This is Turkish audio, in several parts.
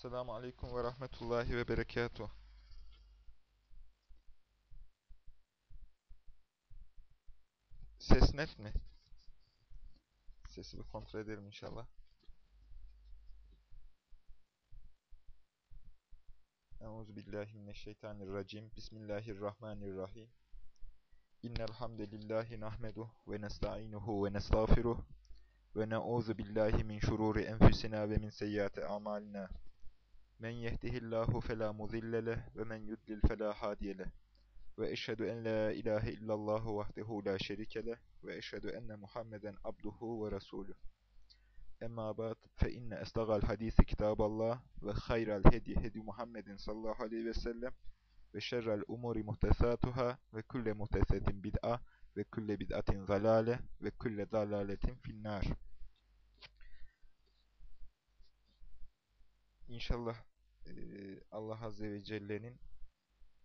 Esselamu Aleyküm ve Rahmetullahi ve Berekatuhu. Ses net mi? Sesi bir kontrol edelim inşallah. Euzu billahi mineşşeytanirracim. Bismillahirrahmanirrahim. İnnel hamdelellahi nahmeduhu ve nestainuhu ve nestağfiruh ve na'uzu billahi min şururi enfusina ve min seyyiati amalina. من يهده الله فلا مضل له ومن يدلل فلا هادي له. وأشهد أن لا إله إلا الله وحده لا شريك له وأشهد أن محمدا عبده ورسوله. أما بعد فإن أصدق الحديث كتاب الله وخير الهدي هدي محمد صلى الله عليه وسلم وشر الأمور محدثاتها وكل محدثة بدعة وكل بدعة ضلالة وكل ضلالة في النار. İnşallah e, Allah Azze ve Celle'nin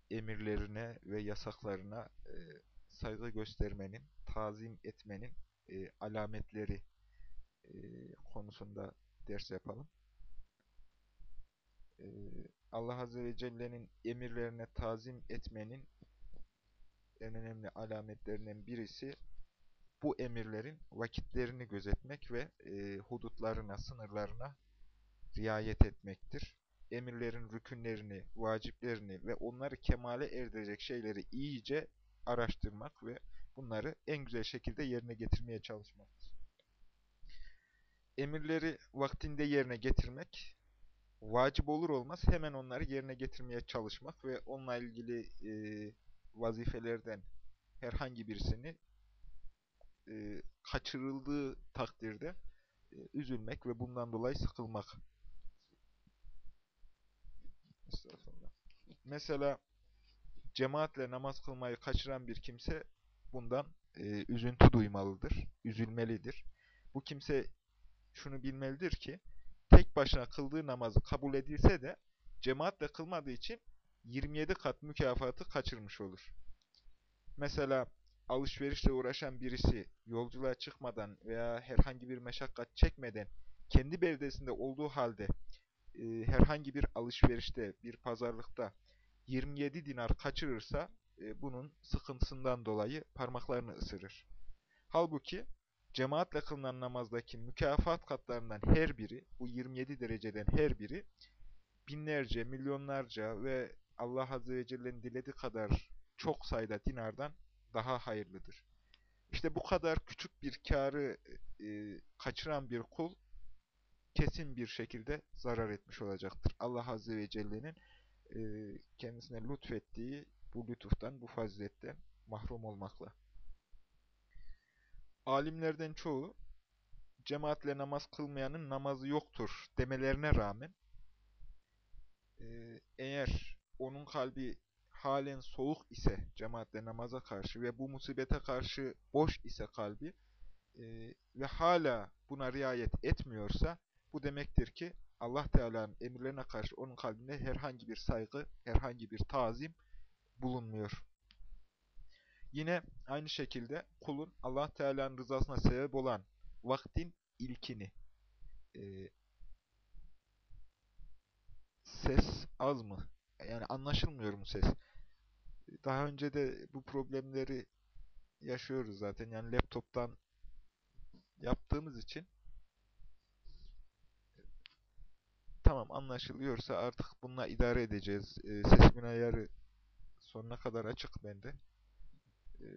emirlerine ve yasaklarına e, saygı göstermenin, tazim etmenin e, alametleri konusunda ders yapalım. Allah Azze ve Celle'nin emirlerine tazim etmenin en önemli alametlerinden birisi bu emirlerin vakitlerini gözetmek ve e, hudutlarına, sınırlarına riayet etmektir. Emirlerin rükünlerini, vaciplerini ve onları kemale erdirecek şeyleri iyice araştırmak ve bunları en güzel şekilde yerine getirmeye çalışmaktır. Emirleri vaktinde yerine getirmek, vacip olur olmaz hemen onları yerine getirmeye çalışmak ve onunla ilgili e, vazifelerden herhangi birisini e, kaçırıldığı takdirde e, üzülmek ve bundan dolayı sıkılmak. Mesela cemaatle namaz kılmayı kaçıran bir kimse bundan e, üzüntü duymalıdır, üzülmelidir. Bu kimse şunu bilmelidir ki tek başına kıldığı namazı kabul edilse de cemaatle kılmadığı için 27 kat mükafatı kaçırmış olur. Mesela alışverişle uğraşan birisi yolculuğa çıkmadan veya herhangi bir meşakkat çekmeden kendi beldesinde olduğu halde e, herhangi bir alışverişte, bir pazarlıkta 27 dinar kaçırırsa e, bunun sıkıntısından dolayı parmaklarını ısırır. Halbuki cemaatle kılınan namazdaki mükafat katlarından her biri, bu 27 dereceden her biri binlerce, milyonlarca ve Allah Azze ve Celle'nin dilediği kadar çok sayıda dinardan daha hayırlıdır. İşte bu kadar küçük bir karı e, kaçıran bir kul kesin bir şekilde zarar etmiş olacaktır. Allah Azze ve Celle'nin e, kendisine lütfettiği bu lütuftan, bu faziletten mahrum olmakla. Alimlerden çoğu cemaatle namaz kılmayanın namazı yoktur demelerine rağmen e, eğer onun kalbi halen soğuk ise cemaatle namaza karşı ve bu musibete karşı boş ise kalbi e, ve hala buna riayet etmiyorsa bu demektir ki Allah Teala'nın emirlerine karşı onun kalbinde herhangi bir saygı, herhangi bir tazim bulunmuyor. Yine aynı şekilde kulun Allah Teala'nın rızasına sebep olan vaktin ilkini e, ses az mı? Yani anlaşılmıyor mu ses? Daha önce de bu problemleri yaşıyoruz zaten. Yani laptoptan yaptığımız için tamam anlaşılıyorsa artık bununla idare edeceğiz. E, sesimin ayarı sonuna kadar açık bende. E,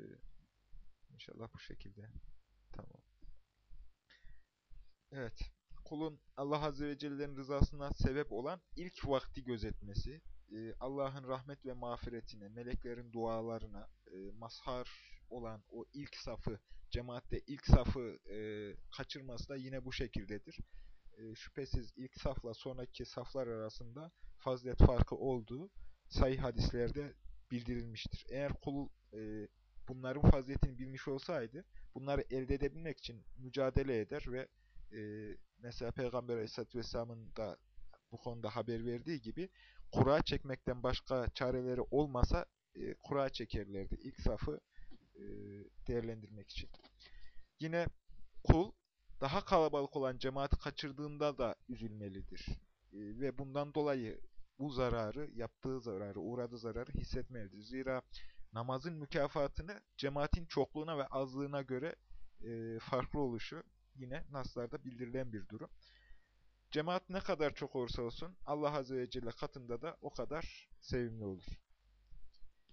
inşallah bu şekilde. Tamam. Evet. Kulun Allah Azze ve Celle'nin rızasına sebep olan ilk vakti gözetmesi, e, Allah'ın rahmet ve mağfiretine, meleklerin dualarına e, mazhar olan o ilk safı, cemaatte ilk safı e, kaçırması da yine bu şekildedir. E, şüphesiz ilk safla sonraki saflar arasında fazilet farkı olduğu sayı hadislerde bildirilmiştir. Eğer kul e, bunların faziletini bilmiş olsaydı, bunları elde edebilmek için mücadele eder ve e, mesela Peygamber Aleyhisselatü Vesselam'ın da bu konuda haber verdiği gibi kura çekmekten başka çareleri olmasa e, kura çekerlerdi. İlk safı e, değerlendirmek için. Yine kul daha kalabalık olan cemaati kaçırdığında da üzülmelidir. E, ve bundan dolayı bu zararı, yaptığı zararı, uğradığı zararı hissetmelidir. Zira namazın mükafatını cemaatin çokluğuna ve azlığına göre e, farklı oluşu yine naslarda bildirilen bir durum. Cemaat ne kadar çok olursa olsun Allah Azze ve Celle katında da o kadar sevimli olur.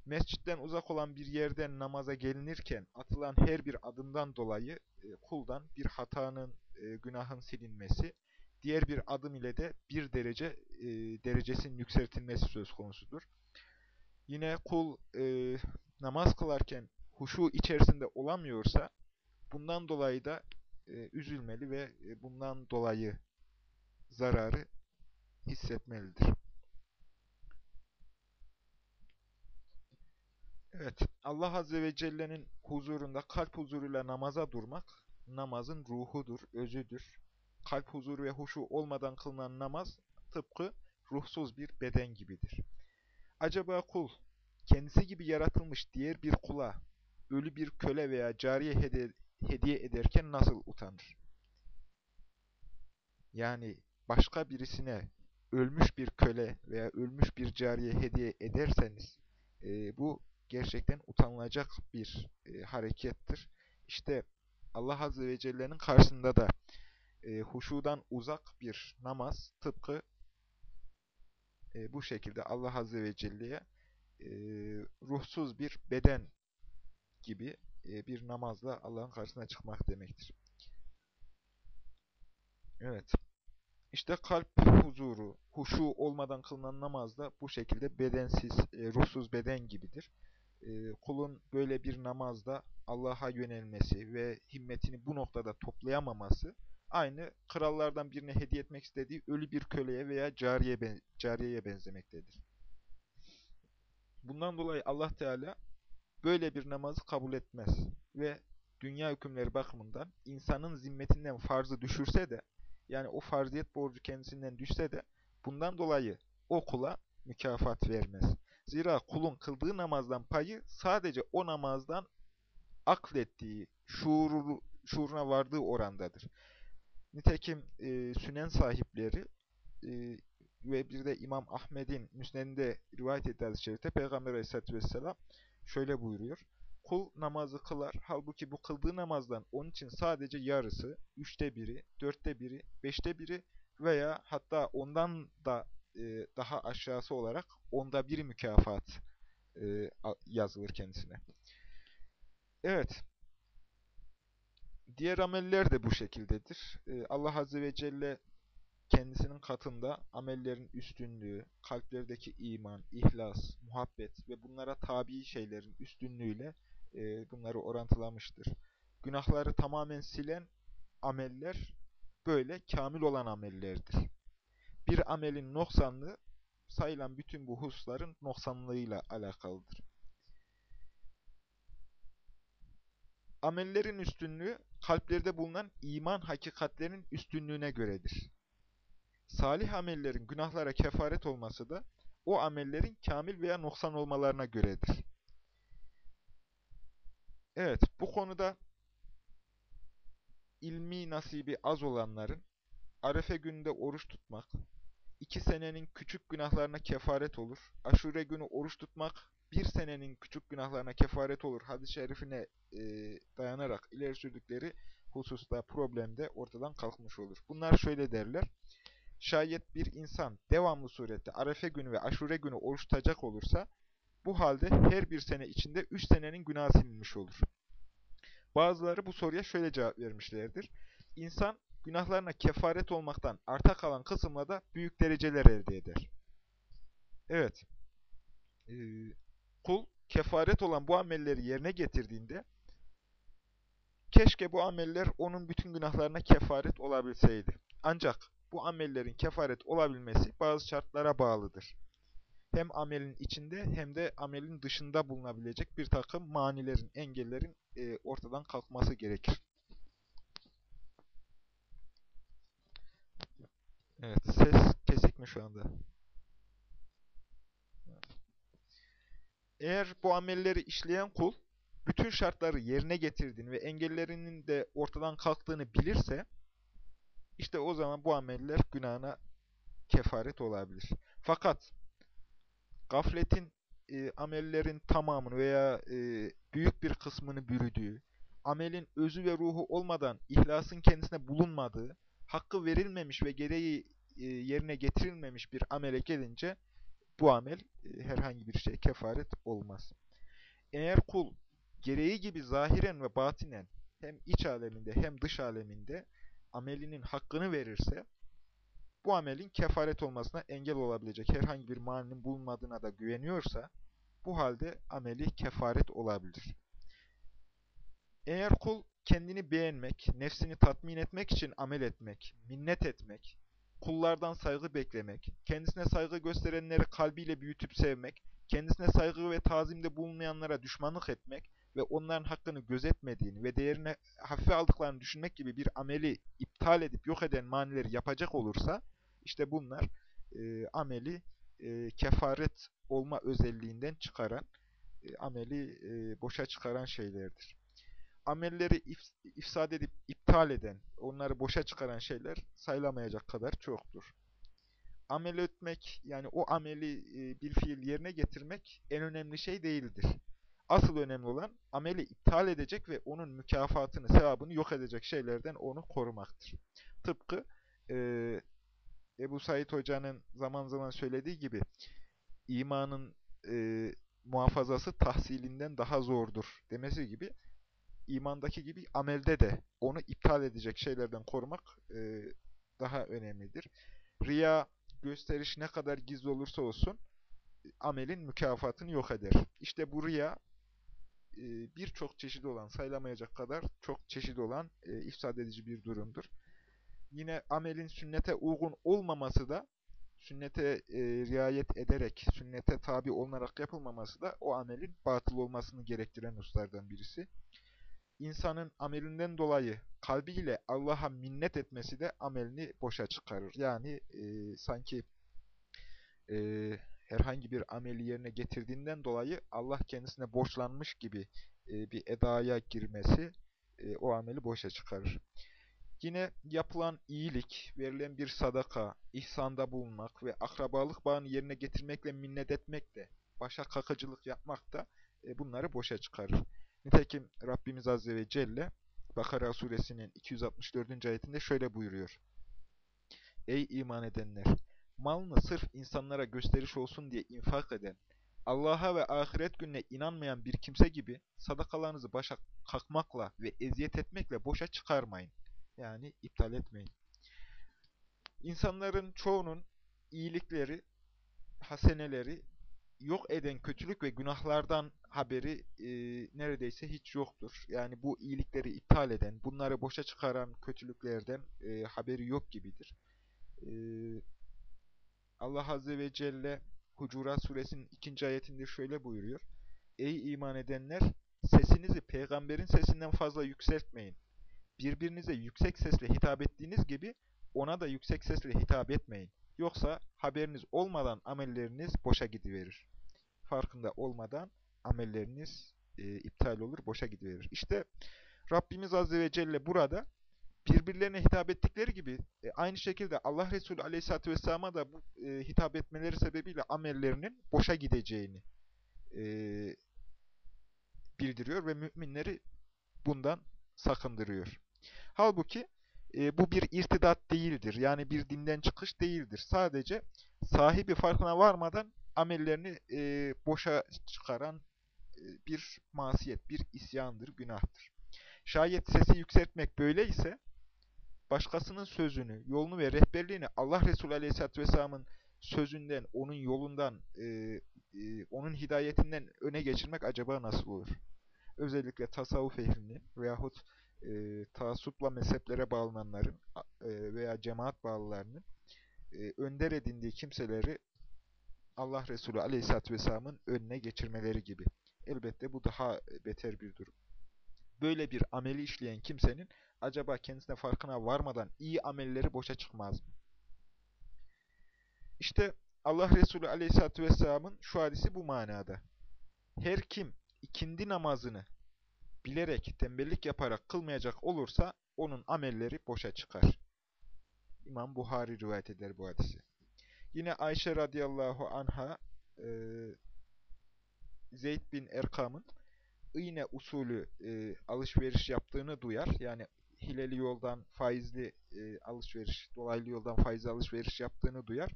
Mescitten uzak olan bir yerden namaza gelinirken atılan her bir adımdan dolayı e, kuldan bir hatanın, e, günahın silinmesi, diğer bir adım ile de bir derece e, derecesinin yükseltilmesi söz konusudur. Yine kul e, namaz kılarken huşu içerisinde olamıyorsa bundan dolayı da e, üzülmeli ve e, bundan dolayı zararı hissetmelidir. Evet, Allah Azze ve Celle'nin huzurunda kalp huzuruyla namaza durmak, namazın ruhudur, özüdür. Kalp huzuru ve huşu olmadan kılınan namaz, tıpkı ruhsuz bir beden gibidir. Acaba kul, kendisi gibi yaratılmış diğer bir kula, ölü bir köle veya cariye hediye ederken nasıl utanır? Yani başka birisine ölmüş bir köle veya ölmüş bir cariye hediye ederseniz, e, bu gerçekten utanılacak bir e, harekettir. İşte Allah Azze ve Celle'nin karşısında da e, huşudan uzak bir namaz tıpkı e, bu şekilde Allah Azze ve Celle'ye e, ruhsuz bir beden gibi e, bir namazla Allah'ın karşısına çıkmak demektir. Evet. İşte kalp huzuru, huşu olmadan kılınan namaz da bu şekilde bedensiz, e, ruhsuz beden gibidir. E, kulun böyle bir namazda Allah'a yönelmesi ve himmetini bu noktada toplayamaması, aynı krallardan birine hediye etmek istediği ölü bir köleye veya cariye, cariyeye benzemektedir. Bundan dolayı Allah Teala böyle bir namazı kabul etmez ve dünya hükümleri bakımından insanın zimmetinden farzı düşürse de yani o farziyet borcu kendisinden düşse de bundan dolayı o kula mükafat vermez. Zira kulun kıldığı namazdan payı sadece o namazdan aklettiği, şuuru, şuuruna vardığı orandadır. Nitekim e, sünen sahipleri e, ve bir de İmam Ahmed'in müsnedinde rivayet ettiği hadis-i şerifte Peygamber Aleyhisselatü Vesselam şöyle buyuruyor. Kul namazı kılar. Halbuki bu kıldığı namazdan onun için sadece yarısı, üçte biri, dörtte biri, beşte biri veya hatta ondan da e, daha aşağısı olarak onda bir mükafat e, yazılır kendisine. Evet. Diğer ameller de bu şekildedir. E, Allah Azze ve Celle kendisinin katında amellerin üstünlüğü, kalplerdeki iman, ihlas, muhabbet ve bunlara tabi şeylerin üstünlüğüyle e, bunları orantılamıştır. Günahları tamamen silen ameller böyle kamil olan amellerdir. Bir amelin noksanlığı sayılan bütün bu hususların noksanlığıyla alakalıdır. Amellerin üstünlüğü kalplerde bulunan iman hakikatlerinin üstünlüğüne göredir. Salih amellerin günahlara kefaret olması da o amellerin kamil veya noksan olmalarına göredir. Evet, bu konuda ilmi nasibi az olanların Arefe gününde oruç tutmak, iki senenin küçük günahlarına kefaret olur. Aşure günü oruç tutmak, bir senenin küçük günahlarına kefaret olur. Hadis-i şerifine e, dayanarak ileri sürdükleri hususta problemde ortadan kalkmış olur. Bunlar şöyle derler. Şayet bir insan devamlı surette Arefe günü ve Aşure günü oruç tutacak olursa, bu halde her bir sene içinde üç senenin günahı silinmiş olur. Bazıları bu soruya şöyle cevap vermişlerdir. İnsan günahlarına kefaret olmaktan arta kalan kısımla da büyük dereceler elde eder. Evet. Ee, kul kefaret olan bu amelleri yerine getirdiğinde keşke bu ameller onun bütün günahlarına kefaret olabilseydi. Ancak bu amellerin kefaret olabilmesi bazı şartlara bağlıdır. Hem amelin içinde hem de amelin dışında bulunabilecek bir takım manilerin, engellerin e, ortadan kalkması gerekir. Evet, ses kesik mi şu anda? Eğer bu amelleri işleyen kul, bütün şartları yerine getirdiğini ve engellerinin de ortadan kalktığını bilirse, işte o zaman bu ameller günahına kefaret olabilir. Fakat gafletin e, amellerin tamamını veya e, büyük bir kısmını bürüdüğü, amelin özü ve ruhu olmadan ihlasın kendisine bulunmadığı, hakkı verilmemiş ve gereği e, yerine getirilmemiş bir amele gelince bu amel e, herhangi bir şey kefaret olmaz. Eğer kul gereği gibi zahiren ve batinen hem iç aleminde hem dış aleminde amelinin hakkını verirse bu amelin kefaret olmasına engel olabilecek herhangi bir maninin bulunmadığına da güveniyorsa bu halde ameli kefaret olabilir. Eğer kul kendini beğenmek, nefsini tatmin etmek için amel etmek, minnet etmek, kullardan saygı beklemek, kendisine saygı gösterenleri kalbiyle büyütüp sevmek, kendisine saygı ve tazimde bulunmayanlara düşmanlık etmek ve onların hakkını gözetmediğini ve değerini hafife aldıklarını düşünmek gibi bir ameli iptal edip yok eden manileri yapacak olursa, işte bunlar e, ameli e, kefaret olma özelliğinden çıkaran, e, ameli e, boşa çıkaran şeylerdir. Amelleri if, ifsad edip iptal eden, onları boşa çıkaran şeyler sayılamayacak kadar çoktur. Amel etmek, yani o ameli e, bir fiil yerine getirmek en önemli şey değildir. Asıl önemli olan ameli iptal edecek ve onun mükafatını, sevabını yok edecek şeylerden onu korumaktır. Tıpkı e, Ebu Said Hoca'nın zaman zaman söylediği gibi imanın e, muhafazası tahsilinden daha zordur demesi gibi imandaki gibi amelde de onu iptal edecek şeylerden korumak e, daha önemlidir. Riya, gösteriş ne kadar gizli olursa olsun amelin mükafatını yok eder. İşte bu riya e, birçok çeşidi olan, sayılamayacak kadar çok çeşidi olan e, ifsad edici bir durumdur. Yine amelin sünnete uygun olmaması da sünnete e, riayet ederek, sünnete tabi olunarak yapılmaması da o amelin batıl olmasını gerektiren hususlardan birisi. İnsanın amelinden dolayı kalbiyle Allah'a minnet etmesi de amelini boşa çıkarır. Yani e, sanki e, herhangi bir ameli yerine getirdiğinden dolayı Allah kendisine borçlanmış gibi e, bir edaya girmesi e, o ameli boşa çıkarır. Yine yapılan iyilik, verilen bir sadaka, ihsanda bulunmak ve akrabalık bağını yerine getirmekle minnet etmek de, başa kakıcılık yapmak da e, bunları boşa çıkarır. Nitekim Rabbimiz Azze ve Celle Bakara suresinin 264. ayetinde şöyle buyuruyor. Ey iman edenler! Malını sırf insanlara gösteriş olsun diye infak eden, Allah'a ve ahiret gününe inanmayan bir kimse gibi sadakalarınızı başa kalkmakla ve eziyet etmekle boşa çıkarmayın. Yani iptal etmeyin. İnsanların çoğunun iyilikleri, haseneleri yok eden kötülük ve günahlardan haberi e, neredeyse hiç yoktur. Yani bu iyilikleri iptal eden, bunları boşa çıkaran kötülüklerden e, haberi yok gibidir. E, Allah Azze ve Celle Hucurat suresinin ikinci ayetinde şöyle buyuruyor. Ey iman edenler! Sesinizi peygamberin sesinden fazla yükseltmeyin birbirinize yüksek sesle hitap ettiğiniz gibi ona da yüksek sesle hitap etmeyin. Yoksa haberiniz olmadan amelleriniz boşa gidiverir. Farkında olmadan amelleriniz e, iptal olur, boşa gidiverir. İşte Rabbimiz Azze ve Celle burada birbirlerine hitap ettikleri gibi e, aynı şekilde Allah Resulü Aleyhisselatü Vesselam'a da bu e, hitap etmeleri sebebiyle amellerinin boşa gideceğini e, bildiriyor ve müminleri bundan sakındırıyor. Halbuki e, bu bir irtidat değildir. Yani bir dinden çıkış değildir. Sadece sahibi farkına varmadan amellerini e, boşa çıkaran e, bir masiyet, bir isyandır, günahtır. Şayet sesi yükseltmek böyleyse, başkasının sözünü, yolunu ve rehberliğini Allah Resulü Aleyhisselatü Vesselam'ın sözünden, onun yolundan, onun hidayetinden öne geçirmek acaba nasıl olur? Özellikle tasavvuf ehlinin veyahut e, taassupla mezheplere bağlananların e, veya cemaat bağlılarının e, önder edindiği kimseleri Allah Resulü Aleyhisselatü Vesselam'ın önüne geçirmeleri gibi. Elbette bu daha beter bir durum. Böyle bir ameli işleyen kimsenin acaba kendisine farkına varmadan iyi amelleri boşa çıkmaz mı? İşte Allah Resulü Aleyhisselatü Vesselam'ın şu hadisi bu manada. Her kim ikindi namazını bilerek, tembellik yaparak kılmayacak olursa onun amelleri boşa çıkar. İmam Buhari rivayet eder bu hadisi. Yine Ayşe radıyallahu anha e, Zeyd bin Erkam'ın iğne usulü e, alışveriş yaptığını duyar. Yani hileli yoldan faizli e, alışveriş, dolaylı yoldan faizli alışveriş yaptığını duyar.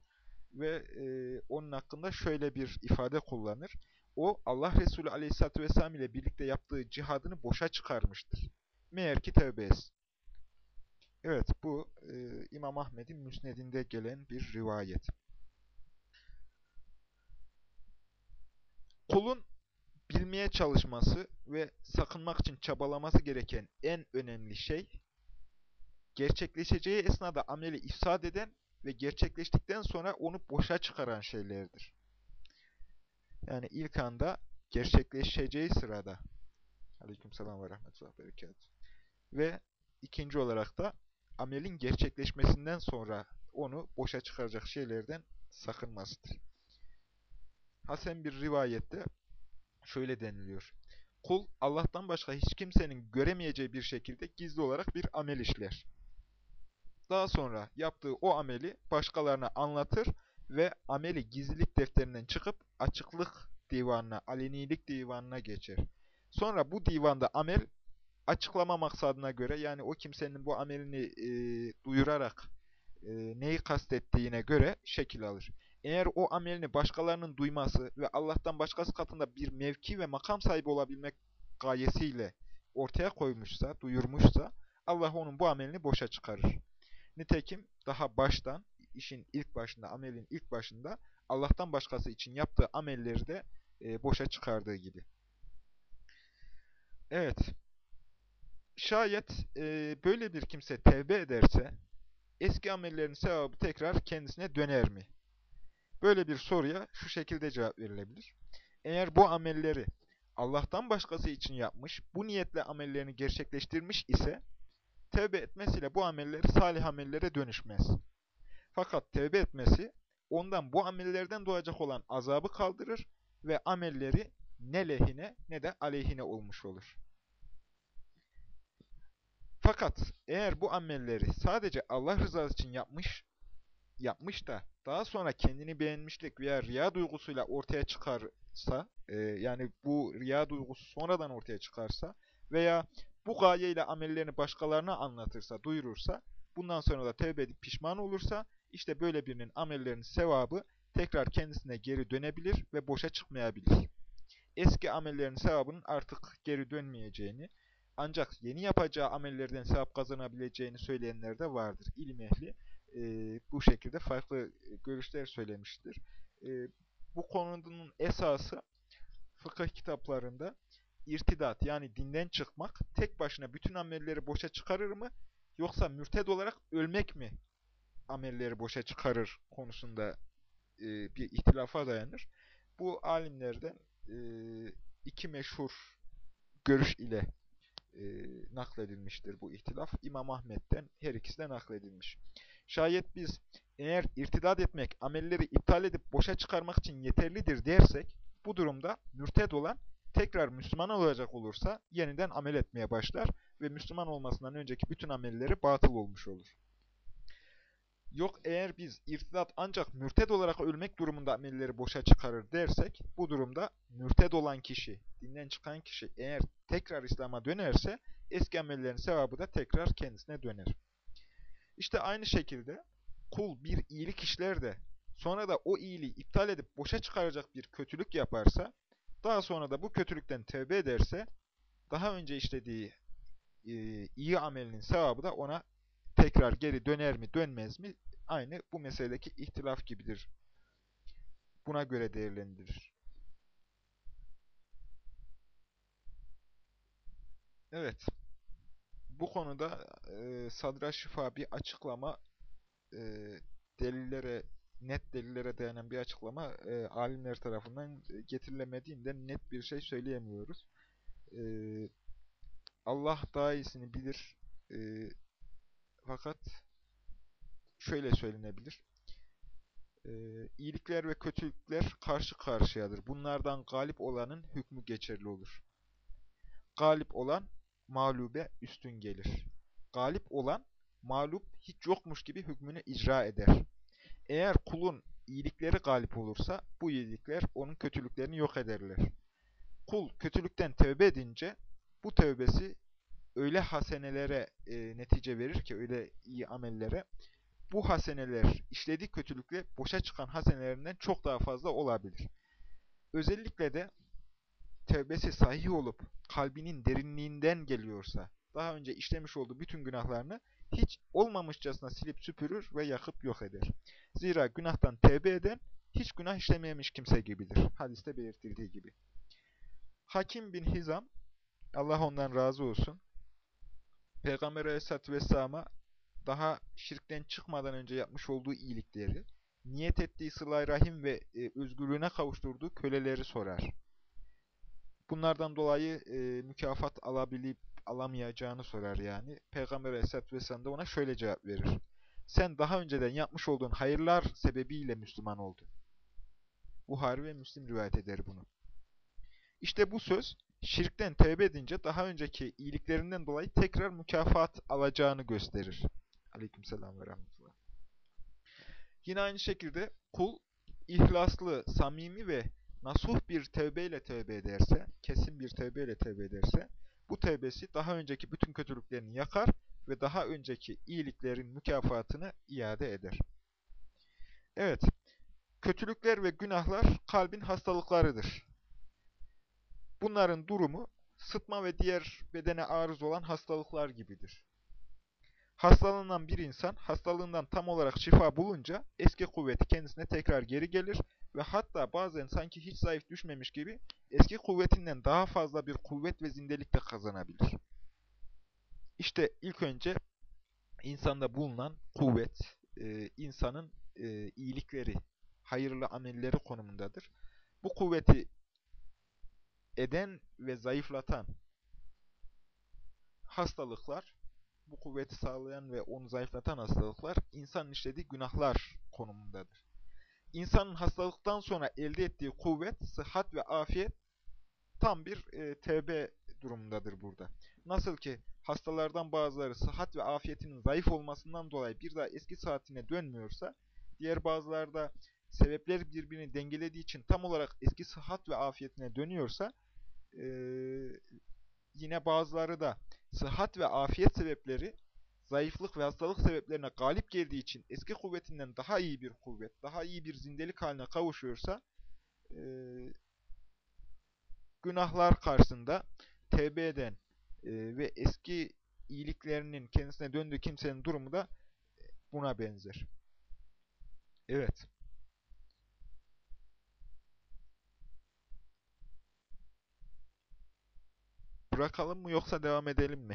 Ve e, onun hakkında şöyle bir ifade kullanır. O Allah Resulü aleyhissalatü vesselam ile birlikte yaptığı cihadını boşa çıkarmıştır. Meğer ki tevbe etsin. Evet bu e, İmam Ahmet'in müsnedinde gelen bir rivayet. Kulun bilmeye çalışması ve sakınmak için çabalaması gereken en önemli şey, gerçekleşeceği esnada ameli ifsad eden ve gerçekleştikten sonra onu boşa çıkaran şeylerdir. Yani ilk anda gerçekleşeceği sırada Aleykümselam ve rahmetullah berekat. Ve ikinci olarak da amelin gerçekleşmesinden sonra onu boşa çıkaracak şeylerden sakınmasıdır. Hasen bir rivayette şöyle deniliyor. Kul Allah'tan başka hiç kimsenin göremeyeceği bir şekilde gizli olarak bir amel işler. Daha sonra yaptığı o ameli başkalarına anlatır ve ameli gizlilik defterinden çıkıp açıklık divanına, alenilik divanına geçer. Sonra bu divanda amel açıklama maksadına göre yani o kimsenin bu amelini e, duyurarak e, neyi kastettiğine göre şekil alır. Eğer o amelini başkalarının duyması ve Allah'tan başkası katında bir mevki ve makam sahibi olabilmek gayesiyle ortaya koymuşsa, duyurmuşsa Allah onun bu amelini boşa çıkarır. Nitekim daha baştan, işin ilk başında, amelin ilk başında Allah'tan başkası için yaptığı amelleri de e, boşa çıkardığı gibi. Evet, şayet e, böyle bir kimse tevbe ederse, eski amellerin sevabı tekrar kendisine döner mi? Böyle bir soruya şu şekilde cevap verilebilir. Eğer bu amelleri Allah'tan başkası için yapmış, bu niyetle amellerini gerçekleştirmiş ise, tevbe etmesiyle bu amelleri salih amellere dönüşmez. Fakat tevbe etmesi, ondan bu amellerden doğacak olan azabı kaldırır ve amelleri ne lehine ne de aleyhine olmuş olur. Fakat eğer bu amelleri sadece Allah rızası için yapmış, yapmış da daha sonra kendini beğenmişlik veya riya duygusuyla ortaya çıkarsa, e, yani bu riya duygusu sonradan ortaya çıkarsa veya bu gayeyle amellerini başkalarına anlatırsa, duyurursa, bundan sonra da tevbe edip pişman olursa, işte böyle birinin amellerinin sevabı tekrar kendisine geri dönebilir ve boşa çıkmayabilir. Eski amellerin sevabının artık geri dönmeyeceğini, ancak yeni yapacağı amellerden sevap kazanabileceğini söyleyenler de vardır. İlim ehli e, bu şekilde farklı görüşler söylemiştir. E, bu konunun esası fıkıh kitaplarında irtidat yani dinden çıkmak tek başına bütün amelleri boşa çıkarır mı yoksa mürted olarak ölmek mi amelleri boşa çıkarır konusunda e, bir ihtilafa dayanır. Bu alimlerden e, iki meşhur görüş ile e, nakledilmiştir bu ihtilaf. İmam Ahmet'ten her ikisi de nakledilmiş. Şayet biz eğer irtidat etmek, amelleri iptal edip boşa çıkarmak için yeterlidir dersek, bu durumda mürted olan tekrar Müslüman olacak olursa yeniden amel etmeye başlar ve Müslüman olmasından önceki bütün amelleri batıl olmuş olur. Yok eğer biz irtidat ancak mürted olarak ölmek durumunda amelleri boşa çıkarır dersek, bu durumda mürted olan kişi, dinden çıkan kişi eğer tekrar İslam'a dönerse, eski amellerin sevabı da tekrar kendisine döner. İşte aynı şekilde kul bir iyilik işler de sonra da o iyiliği iptal edip boşa çıkaracak bir kötülük yaparsa, daha sonra da bu kötülükten tövbe ederse, daha önce işlediği iyi amelinin sevabı da ona tekrar geri döner mi dönmez mi aynı bu meseledeki ihtilaf gibidir. Buna göre değerlendirir. Evet. Bu konuda e, Sadra Şifa bir açıklama e, delillere net delillere dayanan bir açıklama e, alimler tarafından getirilemediğinden net bir şey söyleyemiyoruz. E, Allah daha iyisini bilir. E, fakat şöyle söylenebilir. E, iyilikler ve kötülükler karşı karşıyadır. Bunlardan galip olanın hükmü geçerli olur. Galip olan mağlube üstün gelir. Galip olan mağlup hiç yokmuş gibi hükmünü icra eder. Eğer kulun iyilikleri galip olursa bu iyilikler onun kötülüklerini yok ederler. Kul kötülükten tövbe edince bu tövbesi öyle hasenelere e, netice verir ki, öyle iyi amellere, bu haseneler işlediği kötülükle boşa çıkan hasenelerinden çok daha fazla olabilir. Özellikle de tövbesi sahih olup kalbinin derinliğinden geliyorsa, daha önce işlemiş olduğu bütün günahlarını hiç olmamışçasına silip süpürür ve yakıp yok eder. Zira günahtan tevbe eden hiç günah işlememiş kimse gibidir. Hadiste belirtildiği gibi. Hakim bin Hizam, Allah ondan razı olsun, Peygamber Aleyhisselatü Vesselam'a daha şirkten çıkmadan önce yapmış olduğu iyilikleri, niyet ettiği sılay rahim ve e, özgürlüğüne kavuşturduğu köleleri sorar. Bunlardan dolayı e, mükafat alabilip alamayacağını sorar yani. Peygamber Aleyhisselatü Vesselam da ona şöyle cevap verir. Sen daha önceden yapmış olduğun hayırlar sebebiyle Müslüman oldun. Buhari ve Müslim rivayet eder bunu. İşte bu söz, şirkten tevbe edince daha önceki iyiliklerinden dolayı tekrar mükafat alacağını gösterir. Aleykümselam ve rahmetullah. Yine aynı şekilde kul ihlaslı, samimi ve nasuh bir tevbeyle tevbe ederse, kesin bir tevbeyle tevbe ederse, bu tevbesi daha önceki bütün kötülüklerini yakar ve daha önceki iyiliklerin mükafatını iade eder. Evet, kötülükler ve günahlar kalbin hastalıklarıdır. Bunların durumu sıtma ve diğer bedene arız olan hastalıklar gibidir. Hastalığından bir insan hastalığından tam olarak şifa bulunca eski kuvveti kendisine tekrar geri gelir ve hatta bazen sanki hiç zayıf düşmemiş gibi eski kuvvetinden daha fazla bir kuvvet ve zindelik de kazanabilir. İşte ilk önce insanda bulunan kuvvet, e, insanın e, iyilikleri, hayırlı amelleri konumundadır. Bu kuvveti eden ve zayıflatan hastalıklar, bu kuvveti sağlayan ve onu zayıflatan hastalıklar, insanın işlediği günahlar konumundadır. İnsanın hastalıktan sonra elde ettiği kuvvet, sıhhat ve afiyet tam bir e, tevbe durumundadır burada. Nasıl ki hastalardan bazıları sıhhat ve afiyetinin zayıf olmasından dolayı bir daha eski saatine dönmüyorsa, diğer bazıları da sebepler birbirini dengelediği için tam olarak eski sıhhat ve afiyetine dönüyorsa, e, yine bazıları da sıhhat ve afiyet sebepleri zayıflık ve hastalık sebeplerine galip geldiği için eski kuvvetinden daha iyi bir kuvvet, daha iyi bir zindelik haline kavuşuyorsa e, günahlar karşısında tevbe eden e, ve eski iyiliklerinin kendisine döndüğü kimsenin durumu da buna benzer. Evet. Bırakalım mı yoksa devam edelim mi?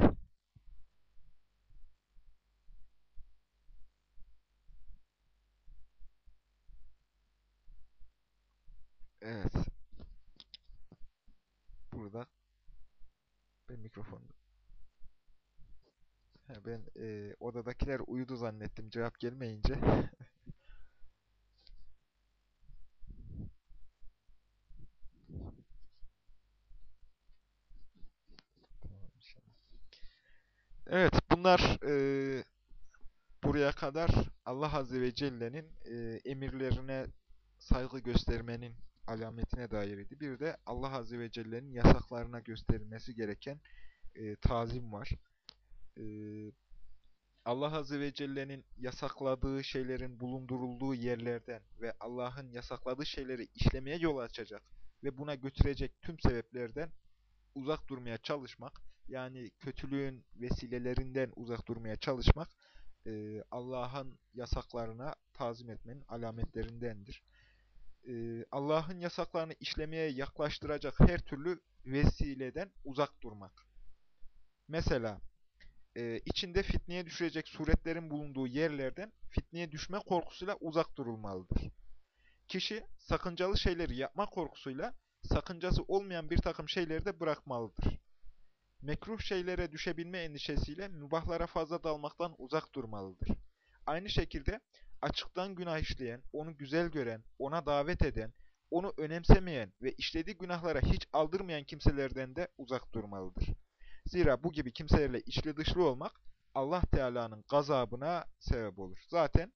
Evet. Burada ben mikrofon ben e, odadakiler uyudu zannettim cevap gelmeyince. Evet, bunlar e, buraya kadar Allah Azze Celle'nin e, emirlerine saygı göstermenin alametine dair idi. Bir de Allah Azze ve Celle'nin yasaklarına gösterilmesi gereken e, tazim var. E, Allah Azze ve Celle'nin yasakladığı şeylerin bulundurulduğu yerlerden ve Allah'ın yasakladığı şeyleri işlemeye yol açacak ve buna götürecek tüm sebeplerden uzak durmaya çalışmak, yani kötülüğün vesilelerinden uzak durmaya çalışmak, e, Allah'ın yasaklarına tazim etmenin alametlerindendir. E, Allah'ın yasaklarını işlemeye yaklaştıracak her türlü vesileden uzak durmak. Mesela, e, içinde fitneye düşürecek suretlerin bulunduğu yerlerden fitneye düşme korkusuyla uzak durulmalıdır. Kişi sakıncalı şeyleri yapma korkusuyla sakıncası olmayan bir takım şeyleri de bırakmalıdır. Mekruh şeylere düşebilme endişesiyle mübahlara fazla dalmaktan uzak durmalıdır. Aynı şekilde açıktan günah işleyen, onu güzel gören, ona davet eden, onu önemsemeyen ve işlediği günahlara hiç aldırmayan kimselerden de uzak durmalıdır. Zira bu gibi kimselerle içli dışlı olmak Allah Teala'nın gazabına sebep olur. Zaten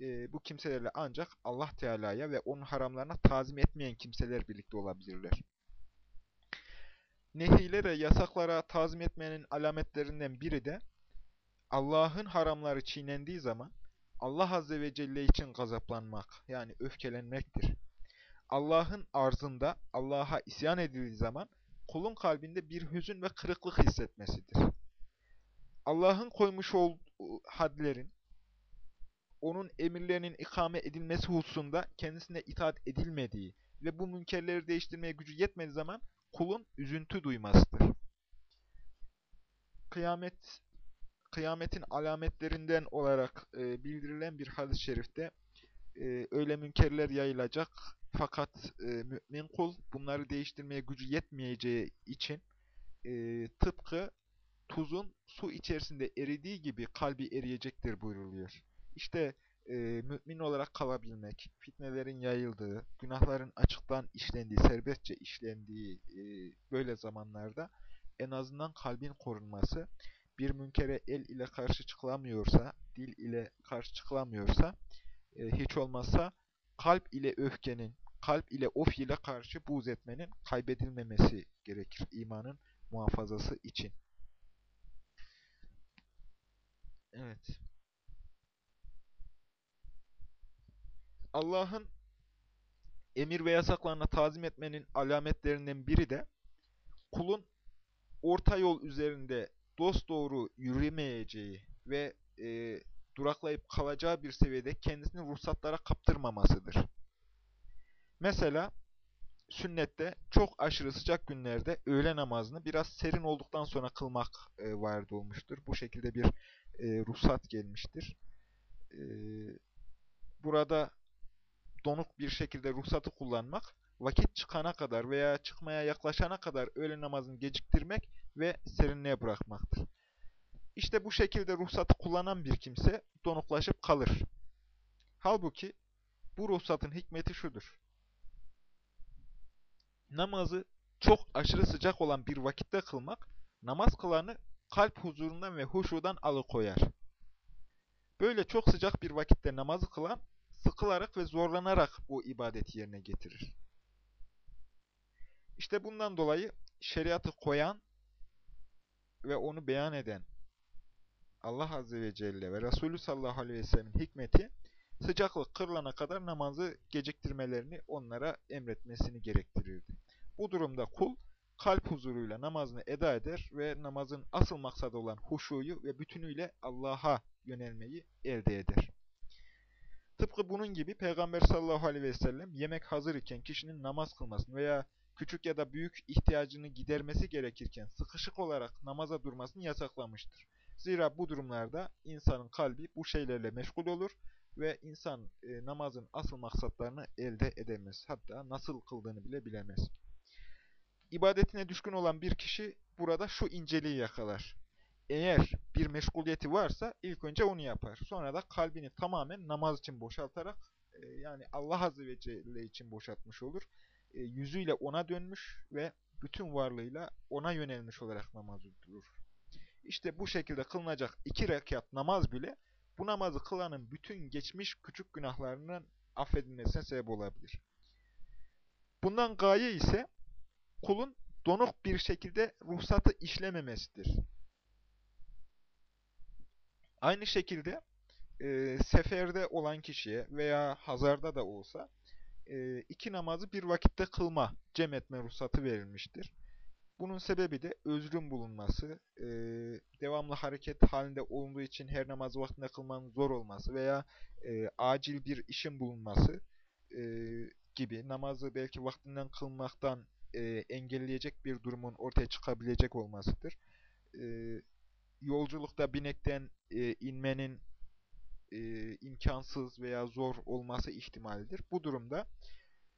e, bu kimselerle ancak Allah Teala'ya ve onun haramlarına tazim etmeyen kimseler birlikte olabilirler. Nehilere, yasaklara tazim etmenin alametlerinden biri de Allah'ın haramları çiğnendiği zaman Allah Azze ve Celle için gazaplanmak yani öfkelenmektir. Allah'ın arzında Allah'a isyan edildiği zaman kulun kalbinde bir hüzün ve kırıklık hissetmesidir. Allah'ın koymuş olduğu hadlerin, onun emirlerinin ikame edilmesi hususunda kendisine itaat edilmediği ve bu münkerleri değiştirmeye gücü yetmediği zaman kulun üzüntü duymasıdır. Kıyamet kıyametin alametlerinden olarak e, bildirilen bir hadis-i şerifte e, öyle münkerler yayılacak fakat e, mümin kul bunları değiştirmeye gücü yetmeyeceği için e, tıpkı tuzun su içerisinde eridiği gibi kalbi eriyecektir buyruluyor. İşte e, mümin olarak kalabilmek, fitnelerin yayıldığı, günahların açıktan işlendiği, serbestçe işlendiği e, böyle zamanlarda en azından kalbin korunması, bir münkere el ile karşı çıkılamıyorsa, dil ile karşı çıkılamıyorsa, e, hiç olmazsa kalp ile öfkenin, kalp ile o fiile karşı buğz etmenin kaybedilmemesi gerekir imanın muhafazası için. Evet. Allah'ın emir ve yasaklarına tazim etmenin alametlerinden biri de kulun orta yol üzerinde dosdoğru yürümeyeceği ve e, duraklayıp kalacağı bir seviyede kendisini ruhsatlara kaptırmamasıdır. Mesela sünnette çok aşırı sıcak günlerde öğle namazını biraz serin olduktan sonra kılmak e, vardı olmuştur. Bu şekilde bir e, ruhsat gelmiştir. E, burada donuk bir şekilde ruhsatı kullanmak, vakit çıkana kadar veya çıkmaya yaklaşana kadar öğle namazını geciktirmek ve serinliğe bırakmaktır. İşte bu şekilde ruhsatı kullanan bir kimse donuklaşıp kalır. Halbuki bu ruhsatın hikmeti şudur. Namazı çok aşırı sıcak olan bir vakitte kılmak, namaz kılanı kalp huzurundan ve huşudan alıkoyar. Böyle çok sıcak bir vakitte namazı kılan, sıkılarak ve zorlanarak bu ibadeti yerine getirir. İşte bundan dolayı şeriatı koyan ve onu beyan eden Allah Azze ve Celle ve Resulü sallallahu aleyhi ve sellemin hikmeti sıcaklık kırılana kadar namazı geciktirmelerini onlara emretmesini gerektirirdi. Bu durumda kul kalp huzuruyla namazını eda eder ve namazın asıl maksadı olan huşuyu ve bütünüyle Allah'a yönelmeyi elde eder. Tıpkı bunun gibi Peygamber sallallahu aleyhi ve sellem yemek hazır iken kişinin namaz kılmasını veya küçük ya da büyük ihtiyacını gidermesi gerekirken sıkışık olarak namaza durmasını yasaklamıştır. Zira bu durumlarda insanın kalbi bu şeylerle meşgul olur ve insan e, namazın asıl maksatlarını elde edemez. Hatta nasıl kıldığını bile bilemez. İbadetine düşkün olan bir kişi burada şu inceliği yakalar. Eğer bir meşguliyeti varsa ilk önce onu yapar. Sonra da kalbini tamamen namaz için boşaltarak e, yani Allah Azze ve Celle için boşaltmış olur. E, yüzüyle ona dönmüş ve bütün varlığıyla ona yönelmiş olarak namazı durur. İşte bu şekilde kılınacak iki rekat namaz bile bu namazı kılanın bütün geçmiş küçük günahlarının affedilmesine sebep olabilir. Bundan gaye ise kulun donuk bir şekilde ruhsatı işlememesidir. Aynı şekilde e, seferde olan kişiye veya hazarda da olsa e, iki namazı bir vakitte kılma, cem etme ruhsatı verilmiştir. Bunun sebebi de özrün bulunması, e, devamlı hareket halinde olunduğu için her namazı vaktinde kılmanın zor olması veya e, acil bir işin bulunması e, gibi namazı belki vaktinden kılmaktan e, engelleyecek bir durumun ortaya çıkabilecek olmasıdır. E, yolculukta binekten e, inmenin e, imkansız veya zor olması ihtimalidir. Bu durumda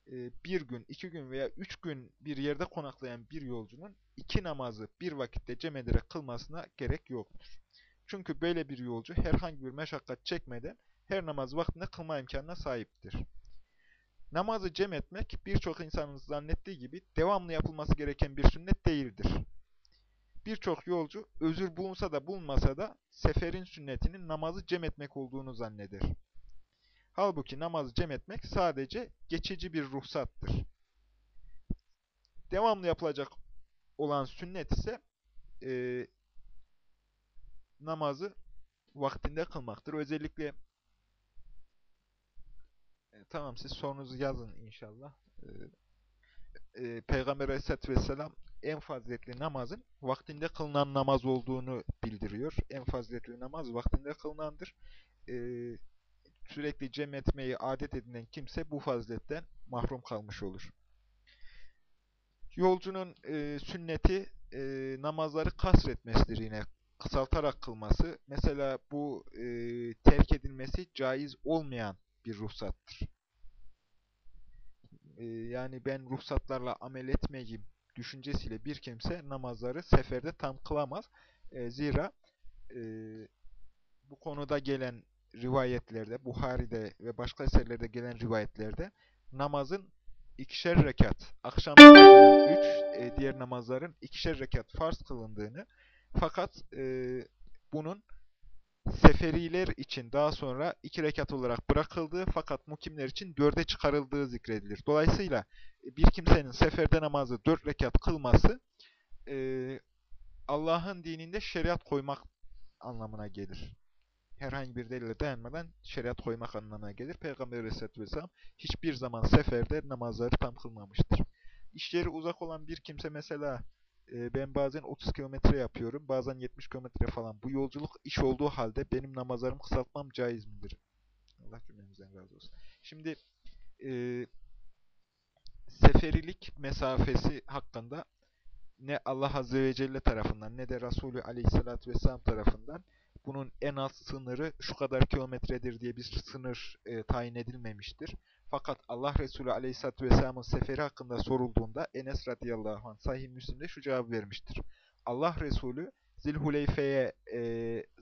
e, bir gün, iki gün veya üç gün bir yerde konaklayan bir yolcunun iki namazı bir vakitte cem ederek kılmasına gerek yoktur. Çünkü böyle bir yolcu herhangi bir meşakkat çekmeden her namaz vaktinde kılma imkanına sahiptir. Namazı cem etmek birçok insanın zannettiği gibi devamlı yapılması gereken bir sünnet değildir. Birçok yolcu özür bulunsa da bulunmasa da seferin sünnetinin namazı cem etmek olduğunu zanneder. Halbuki namazı cem etmek sadece geçici bir ruhsattır. Devamlı yapılacak olan sünnet ise e, namazı vaktinde kılmaktır. Özellikle e, tamam siz sorunuzu yazın inşallah. E, e, Peygamber Aleyhisselatü Vesselam en faziletli namazın vaktinde kılınan namaz olduğunu bildiriyor. En faziletli namaz vaktinde kılınandır. E, sürekli cem etmeyi adet edinen kimse bu faziletten mahrum kalmış olur. Yolcunun e, sünneti e, namazları kasretmesidir yine. Kısaltarak kılması. Mesela bu e, terk edilmesi caiz olmayan bir ruhsattır. E, yani ben ruhsatlarla amel etmeyeyim düşüncesiyle bir kimse namazları seferde tam kılamaz. E, zira e, bu konuda gelen rivayetlerde, Buhari'de ve başka eserlerde gelen rivayetlerde namazın ikişer rekat, akşam üç, e, diğer namazların ikişer rekat farz kılındığını fakat e, bunun seferiler için daha sonra iki rekat olarak bırakıldığı fakat mukimler için dörde çıkarıldığı zikredilir. Dolayısıyla e, bir kimsenin seferde namazı dört rekat kılması e, Allah'ın dininde şeriat koymak anlamına gelir herhangi bir delile dayanmadan şeriat koymak anlamına gelir. Peygamber Aleyhisselatü Vesselam hiçbir zaman seferde namazları tam kılmamıştır. İşleri uzak olan bir kimse mesela e, ben bazen 30 kilometre yapıyorum, bazen 70 kilometre falan. Bu yolculuk iş olduğu halde benim namazlarımı kısaltmam caiz midir? Allah cümlemizden razı olsun. Şimdi e, seferilik mesafesi hakkında ne Allah Azze ve Celle tarafından ne de Resulü Aleyhisselatü Vesselam tarafından bunun en az sınırı şu kadar kilometredir diye bir sınır e, tayin edilmemiştir. Fakat Allah Resulü Aleyhisselatü Vesselam'ın seferi hakkında sorulduğunda Enes radıyallahu anh sahih Müslim'de şu cevabı vermiştir. Allah Resulü Zilhuleyfe'ye e,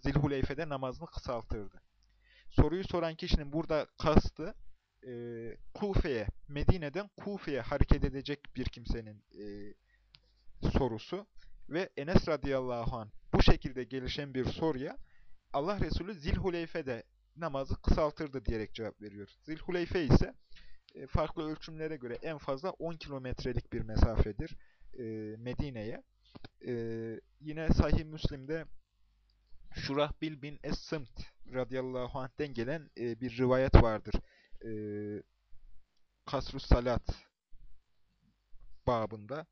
Zilhuleyfe'de namazını kısaltırdı. Soruyu soran kişinin burada kastı e, Kufe'ye, Medine'den Kufe'ye hareket edecek bir kimsenin e, sorusu ve Enes radıyallahu anh bu şekilde gelişen bir soruya Allah Resulü Zilhuleyfe'de namazı kısaltırdı diyerek cevap veriyor. Zilhuleyfe ise e, farklı ölçümlere göre en fazla 10 kilometrelik bir mesafedir e, Medine'ye. E, yine Sahih Müslim'de Şurahbil bin Es-Sımt radıyallahu anh'ten gelen bir rivayet vardır. Kasrus Salat babında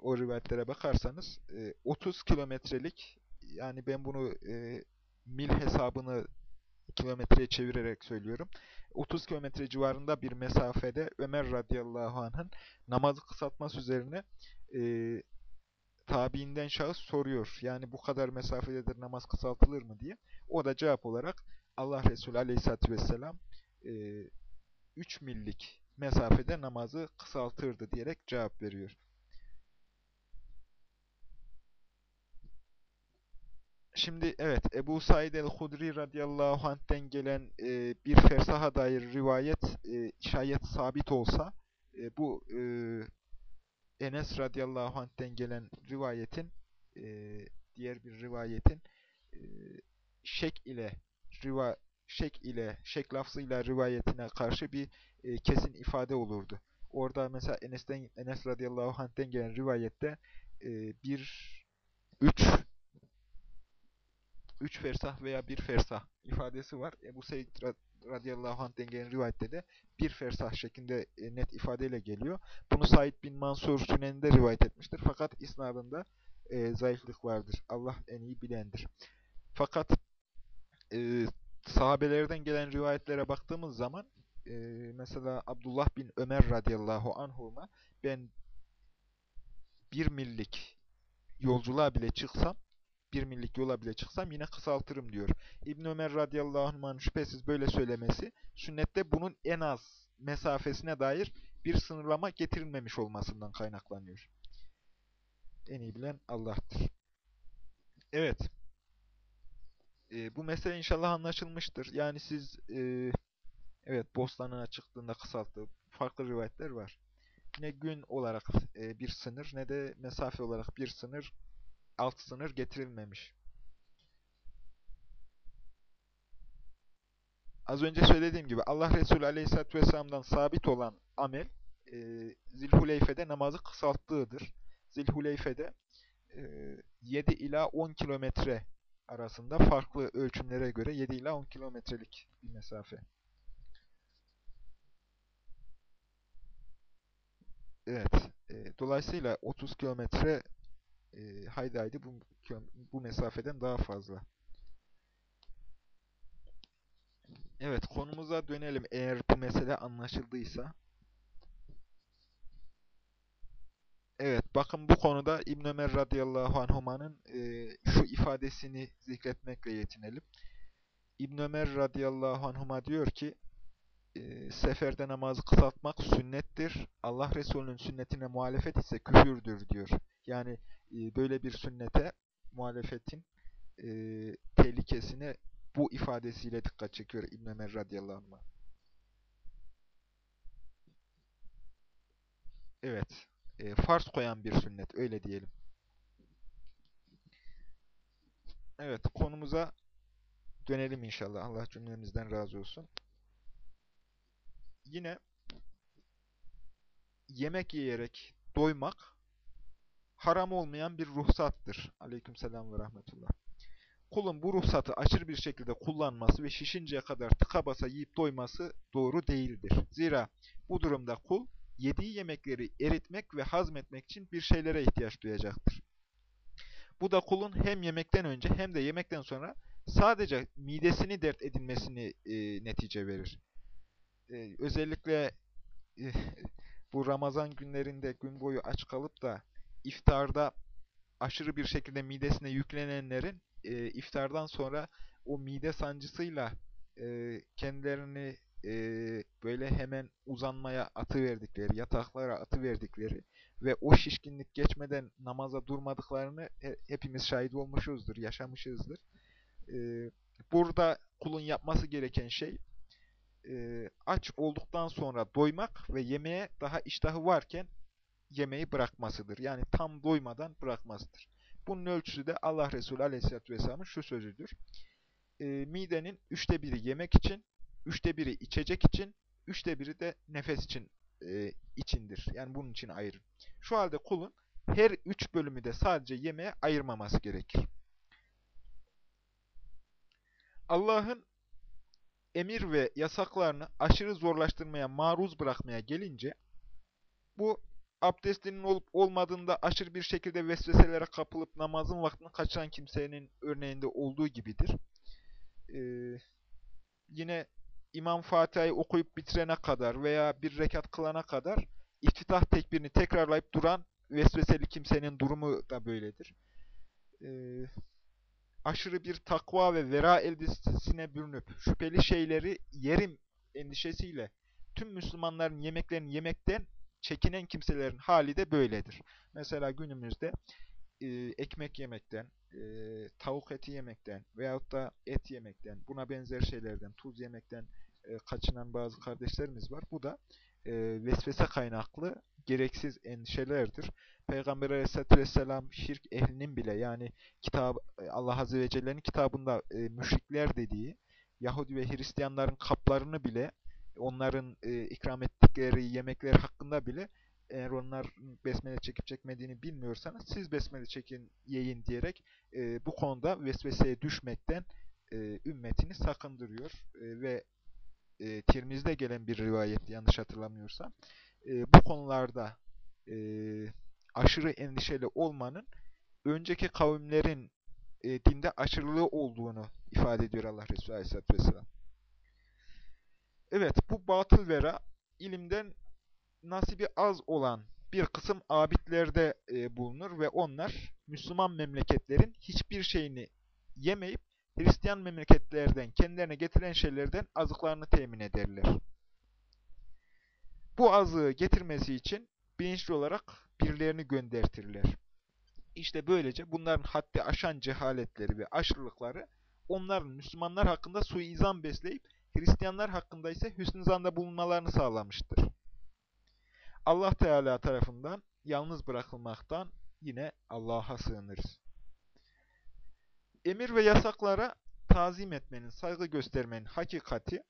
o rivayetlere bakarsanız 30 kilometrelik yani ben bunu mil hesabını kilometreye çevirerek söylüyorum. 30 kilometre civarında bir mesafede Ömer radıyallahu anh'ın namazı kısaltması üzerine e, tabiinden şahıs soruyor. Yani bu kadar mesafededir namaz kısaltılır mı diye. O da cevap olarak Allah Resulü aleyhissalatü vesselam e, 3 millik mesafede namazı kısaltırdı diyerek cevap veriyor. Şimdi evet Ebu Said el-Hudri radıyallahu anh'ten gelen e, bir fersaha dair rivayet e, şayet sabit olsa e, bu e, Enes radıyallahu anh'ten gelen rivayetin e, diğer bir rivayetin e, şek ile riva şek ile şek lafzıyla rivayetine karşı bir e, kesin ifade olurdu. Orada mesela Enes'ten Enes radıyallahu anh'ten gelen rivayette e, bir üç üç fersah veya bir fersah ifadesi var. Ebu Seyyid radıyallahu anh'den gelen rivayette de bir fersah şeklinde e, net ifadeyle geliyor. Bunu Said bin Mansur Sünen'de rivayet etmiştir. Fakat isnadında e, zayıflık vardır. Allah en iyi bilendir. Fakat e, sahabelerden gelen rivayetlere baktığımız zaman e, mesela Abdullah bin Ömer radıyallahu anhuma ben bir millik yolculuğa bile çıksam bir millik yola bile çıksam yine kısaltırım diyor. İbn Ömer radıyallahu anh'ın şüphesiz böyle söylemesi sünnette bunun en az mesafesine dair bir sınırlama getirilmemiş olmasından kaynaklanıyor. En iyi bilen Allah'tır. Evet. E, bu mesele inşallah anlaşılmıştır. Yani siz e, evet Bostan'a çıktığında kısalttı. Farklı rivayetler var. Ne gün olarak e, bir sınır ne de mesafe olarak bir sınır alt sınır getirilmemiş. az önce söylediğim gibi Allah Resulü Aleyhisselatü Vesselam'dan sabit olan amel e, Zilhuleyfe'de namazı kısalttığıdır. Zilhuleyfe'de e, 7 ila 10 kilometre arasında farklı ölçümlere göre 7 ila 10 kilometrelik bir mesafe. Evet. E, dolayısıyla 30 kilometre e, haydi haydi bu, bu mesafeden daha fazla. Evet, konumuza dönelim eğer bu mesele anlaşıldıysa. Evet, bakın bu konuda İbn Ömer radıyallahu anhuma'nın e, şu ifadesini zikretmekle yetinelim. İbn Ömer radıyallahu anhuma diyor ki, e, seferde namazı kısaltmak sünnettir. Allah Resulü'nün sünnetine muhalefet ise küfürdür diyor. Yani e, böyle bir sünnete muhalefetin e, tehlikesine bu ifadesiyle dikkat çekiyor İbn Ömer radıyallahu anh. Evet. E, farz koyan bir sünnet. Öyle diyelim. Evet. Konumuza dönelim inşallah. Allah cümlemizden razı olsun. Yine yemek yiyerek doymak haram olmayan bir ruhsattır. Aleykümselam ve rahmetullah kulun bu ruhsatı aşırı bir şekilde kullanması ve şişinceye kadar tıka basa yiyip doyması doğru değildir. Zira bu durumda kul yediği yemekleri eritmek ve hazmetmek için bir şeylere ihtiyaç duyacaktır. Bu da kulun hem yemekten önce hem de yemekten sonra sadece midesini dert edinmesini e, netice verir. E, özellikle e, bu Ramazan günlerinde gün boyu aç kalıp da iftarda aşırı bir şekilde midesine yüklenenlerin e, iftardan sonra o mide sancısıyla e, kendilerini e, böyle hemen uzanmaya atı verdikleri, yataklara atı verdikleri ve o şişkinlik geçmeden namaza durmadıklarını he, hepimiz şahit olmuşuzdur, yaşamışızdır. E, burada kulun yapması gereken şey e, aç olduktan sonra doymak ve yemeğe daha iştahı varken yemeği bırakmasıdır. Yani tam doymadan bırakmasıdır. Bunun ölçüsü de Allah Resulü Aleyhisselatü Vesselam'ın şu sözüdür. E, midenin üçte biri yemek için, üçte biri içecek için, üçte biri de nefes için e, içindir. Yani bunun için ayırın. Şu halde kulun her üç bölümü de sadece yemeğe ayırmaması gerekir. Allah'ın emir ve yasaklarını aşırı zorlaştırmaya, maruz bırakmaya gelince bu abdestinin olup olmadığında aşırı bir şekilde vesveselere kapılıp namazın vaktini kaçıran kimsenin örneğinde olduğu gibidir. Ee, yine İmam Fatiha'yı okuyup bitirene kadar veya bir rekat kılana kadar iftitah tekbirini tekrarlayıp duran vesveseli kimsenin durumu da böyledir. Ee, aşırı bir takva ve vera eldesine bürünüp şüpheli şeyleri yerim endişesiyle tüm Müslümanların yemeklerini yemekten çekinen kimselerin hali de böyledir. Mesela günümüzde e, ekmek yemekten, e, tavuk eti yemekten veyahut da et yemekten, buna benzer şeylerden, tuz yemekten e, kaçınan bazı kardeşlerimiz var. Bu da e, vesvese kaynaklı gereksiz endişelerdir. Peygamber aleyhissalatü vesselam şirk ehlinin bile yani kitab, Allah azze ve celle'nin kitabında e, müşrikler dediği Yahudi ve Hristiyanların kaplarını bile onların e, ikram ettikleri yemekler hakkında bile eğer onlar besmele çekip çekmediğini bilmiyorsanız siz besmele çekin, yiyin diyerek e, bu konuda vesveseye düşmekten e, ümmetini sakındırıyor. E, ve e, Tirmiz'de gelen bir rivayet yanlış hatırlamıyorsam e, bu konularda e, aşırı endişeli olmanın önceki kavimlerin e, dinde aşırılığı olduğunu ifade ediyor Allah Resulü Aleyhisselatü Vesselam. Evet, bu batıl vera ilimden nasibi az olan bir kısım abitlerde e, bulunur ve onlar Müslüman memleketlerin hiçbir şeyini yemeyip Hristiyan memleketlerden kendilerine getiren şeylerden azıklarını temin ederler. Bu azığı getirmesi için bilinçli olarak birilerini göndertirler. İşte böylece bunların haddi aşan cehaletleri ve aşırılıkları onların Müslümanlar hakkında suizan besleyip Hristiyanlar hakkında ise hüsnü zanda bulunmalarını sağlamıştır. Allah Teala tarafından yalnız bırakılmaktan yine Allah'a sığınırız. Emir ve yasaklara tazim etmenin, saygı göstermenin hakikati,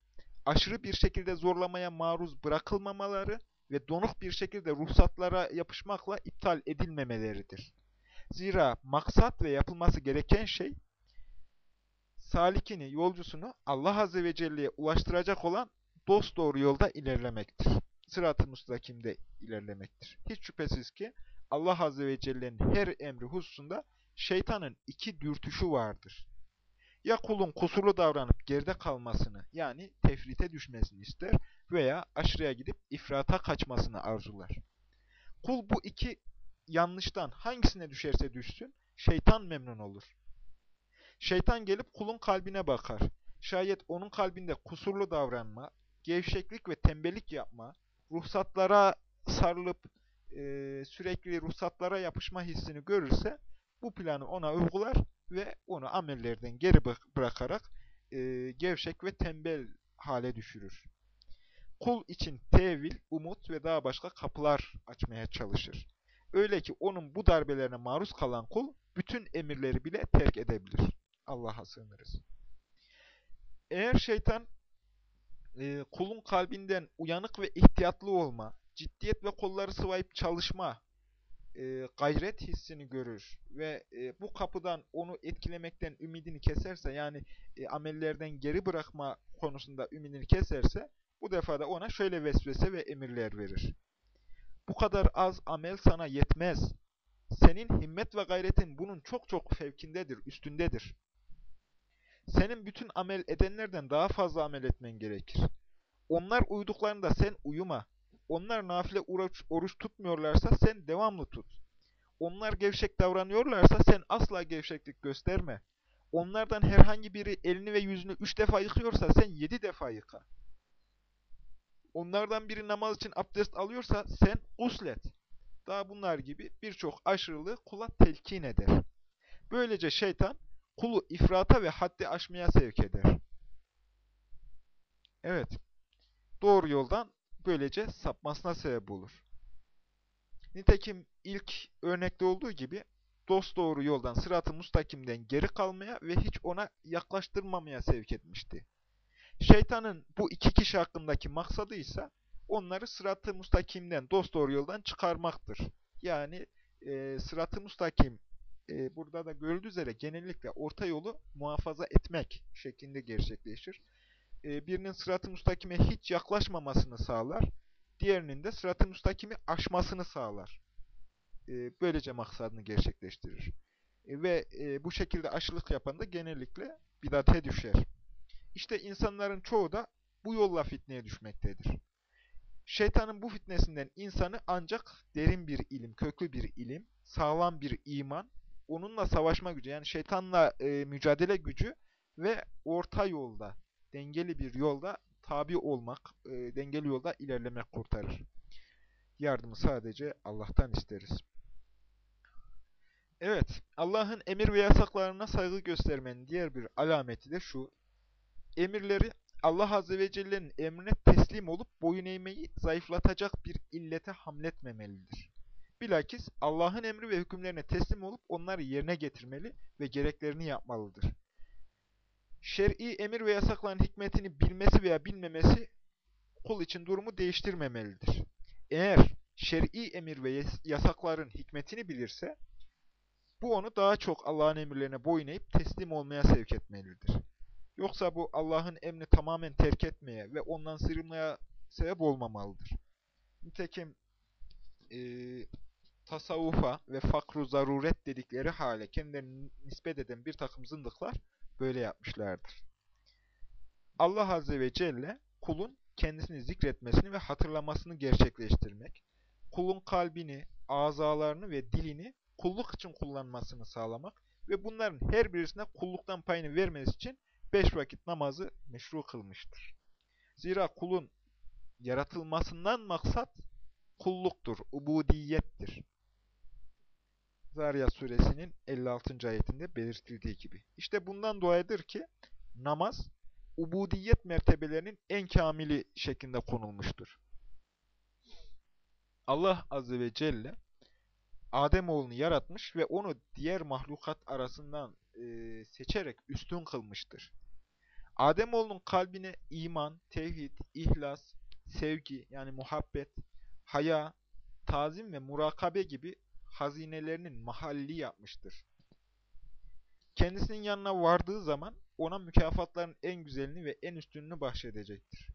aşırı bir şekilde zorlamaya maruz bırakılmamaları ve donuk bir şekilde ruhsatlara yapışmakla iptal edilmemeleridir. Zira maksat ve yapılması gereken şey, salikini, yolcusunu Allah Azze ve Celle'ye ulaştıracak olan dost doğru yolda ilerlemektir. Sırat-ı müstakimde ilerlemektir. Hiç şüphesiz ki Allah Azze ve Celle'nin her emri hususunda şeytanın iki dürtüşü vardır. Ya kulun kusurlu davranıp geride kalmasını yani tefrite düşmesini ister veya aşırıya gidip ifrata kaçmasını arzular. Kul bu iki yanlıştan hangisine düşerse düşsün şeytan memnun olur. Şeytan gelip kulun kalbine bakar. Şayet onun kalbinde kusurlu davranma, gevşeklik ve tembellik yapma, ruhsatlara sarılıp e, sürekli ruhsatlara yapışma hissini görürse bu planı ona uygular ve onu amellerden geri bırakarak e, gevşek ve tembel hale düşürür. Kul için tevil, umut ve daha başka kapılar açmaya çalışır. Öyle ki onun bu darbelerine maruz kalan kul bütün emirleri bile terk edebilir. Allah'a sığınırız. Eğer şeytan e, kulun kalbinden uyanık ve ihtiyatlı olma, ciddiyet ve kolları sıvayıp çalışma, e, gayret hissini görür ve e, bu kapıdan onu etkilemekten ümidini keserse, yani e, amellerden geri bırakma konusunda ümidini keserse, bu defa da ona şöyle vesvese ve emirler verir. Bu kadar az amel sana yetmez. Senin himmet ve gayretin bunun çok çok fevkindedir, üstündedir. Senin bütün amel edenlerden daha fazla amel etmen gerekir. Onlar uyduklarında sen uyuma. Onlar nafile oruç, tutmuyorlarsa sen devamlı tut. Onlar gevşek davranıyorlarsa sen asla gevşeklik gösterme. Onlardan herhangi biri elini ve yüzünü üç defa yıkıyorsa sen yedi defa yıka. Onlardan biri namaz için abdest alıyorsa sen uslet. Daha bunlar gibi birçok aşırılığı kula telkin eder. Böylece şeytan kulu ifrata ve haddi aşmaya sevk eder. Evet, doğru yoldan böylece sapmasına sebep olur. Nitekim ilk örnekte olduğu gibi dost doğru yoldan, sırat-ı mustakimden geri kalmaya ve hiç ona yaklaştırmamaya sevk etmişti. Şeytanın bu iki kişi hakkındaki maksadı ise onları sırat-ı mustakimden, dost doğru yoldan çıkarmaktır. Yani e, sırat-ı mustakim e, burada da görüldüğü üzere genellikle orta yolu muhafaza etmek şeklinde gerçekleşir. E, birinin sırat-ı müstakime hiç yaklaşmamasını sağlar, diğerinin de sırat-ı müstakimi aşmasını sağlar. E, böylece maksadını gerçekleştirir. E, ve e, bu şekilde aşılık yapan da genellikle bidate düşer. İşte insanların çoğu da bu yolla fitneye düşmektedir. Şeytanın bu fitnesinden insanı ancak derin bir ilim, köklü bir ilim, sağlam bir iman onunla savaşma gücü yani şeytanla e, mücadele gücü ve orta yolda, dengeli bir yolda tabi olmak, e, dengeli yolda ilerlemek kurtarır. Yardımı sadece Allah'tan isteriz. Evet, Allah'ın emir ve yasaklarına saygı göstermenin diğer bir alameti de şu. Emirleri Allah Azze ve Celle'nin emrine teslim olup boyun eğmeyi zayıflatacak bir illete hamletmemelidir. Bilakis Allah'ın emri ve hükümlerine teslim olup onları yerine getirmeli ve gereklerini yapmalıdır. Şer'i emir ve yasakların hikmetini bilmesi veya bilmemesi kul için durumu değiştirmemelidir. Eğer şer'i emir ve yasakların hikmetini bilirse, bu onu daha çok Allah'ın emirlerine boyun eğip teslim olmaya sevk etmelidir. Yoksa bu Allah'ın emrini tamamen terk etmeye ve ondan sıyrılmaya sebep olmamalıdır. Nitekim e, tasavvufa ve fakru zaruret dedikleri hale kendilerini nispet eden bir takım zındıklar böyle yapmışlardır. Allah Azze ve Celle kulun kendisini zikretmesini ve hatırlamasını gerçekleştirmek, kulun kalbini, azalarını ve dilini kulluk için kullanmasını sağlamak ve bunların her birisine kulluktan payını vermesi için beş vakit namazı meşru kılmıştır. Zira kulun yaratılmasından maksat kulluktur, ubudiyettir. Zariyat suresinin 56. ayetinde belirtildiği gibi. İşte bundan dolayıdır ki namaz ubudiyet mertebelerinin en kamili şeklinde konulmuştur. Allah Azze ve Celle Ademoğlunu yaratmış ve onu diğer mahlukat arasından e, seçerek üstün kılmıştır. Ademoğlunun kalbine iman, tevhid, ihlas, sevgi yani muhabbet, haya, tazim ve murakabe gibi hazinelerinin mahalli yapmıştır. Kendisinin yanına vardığı zaman ona mükafatların en güzelini ve en üstününü bahşedecektir.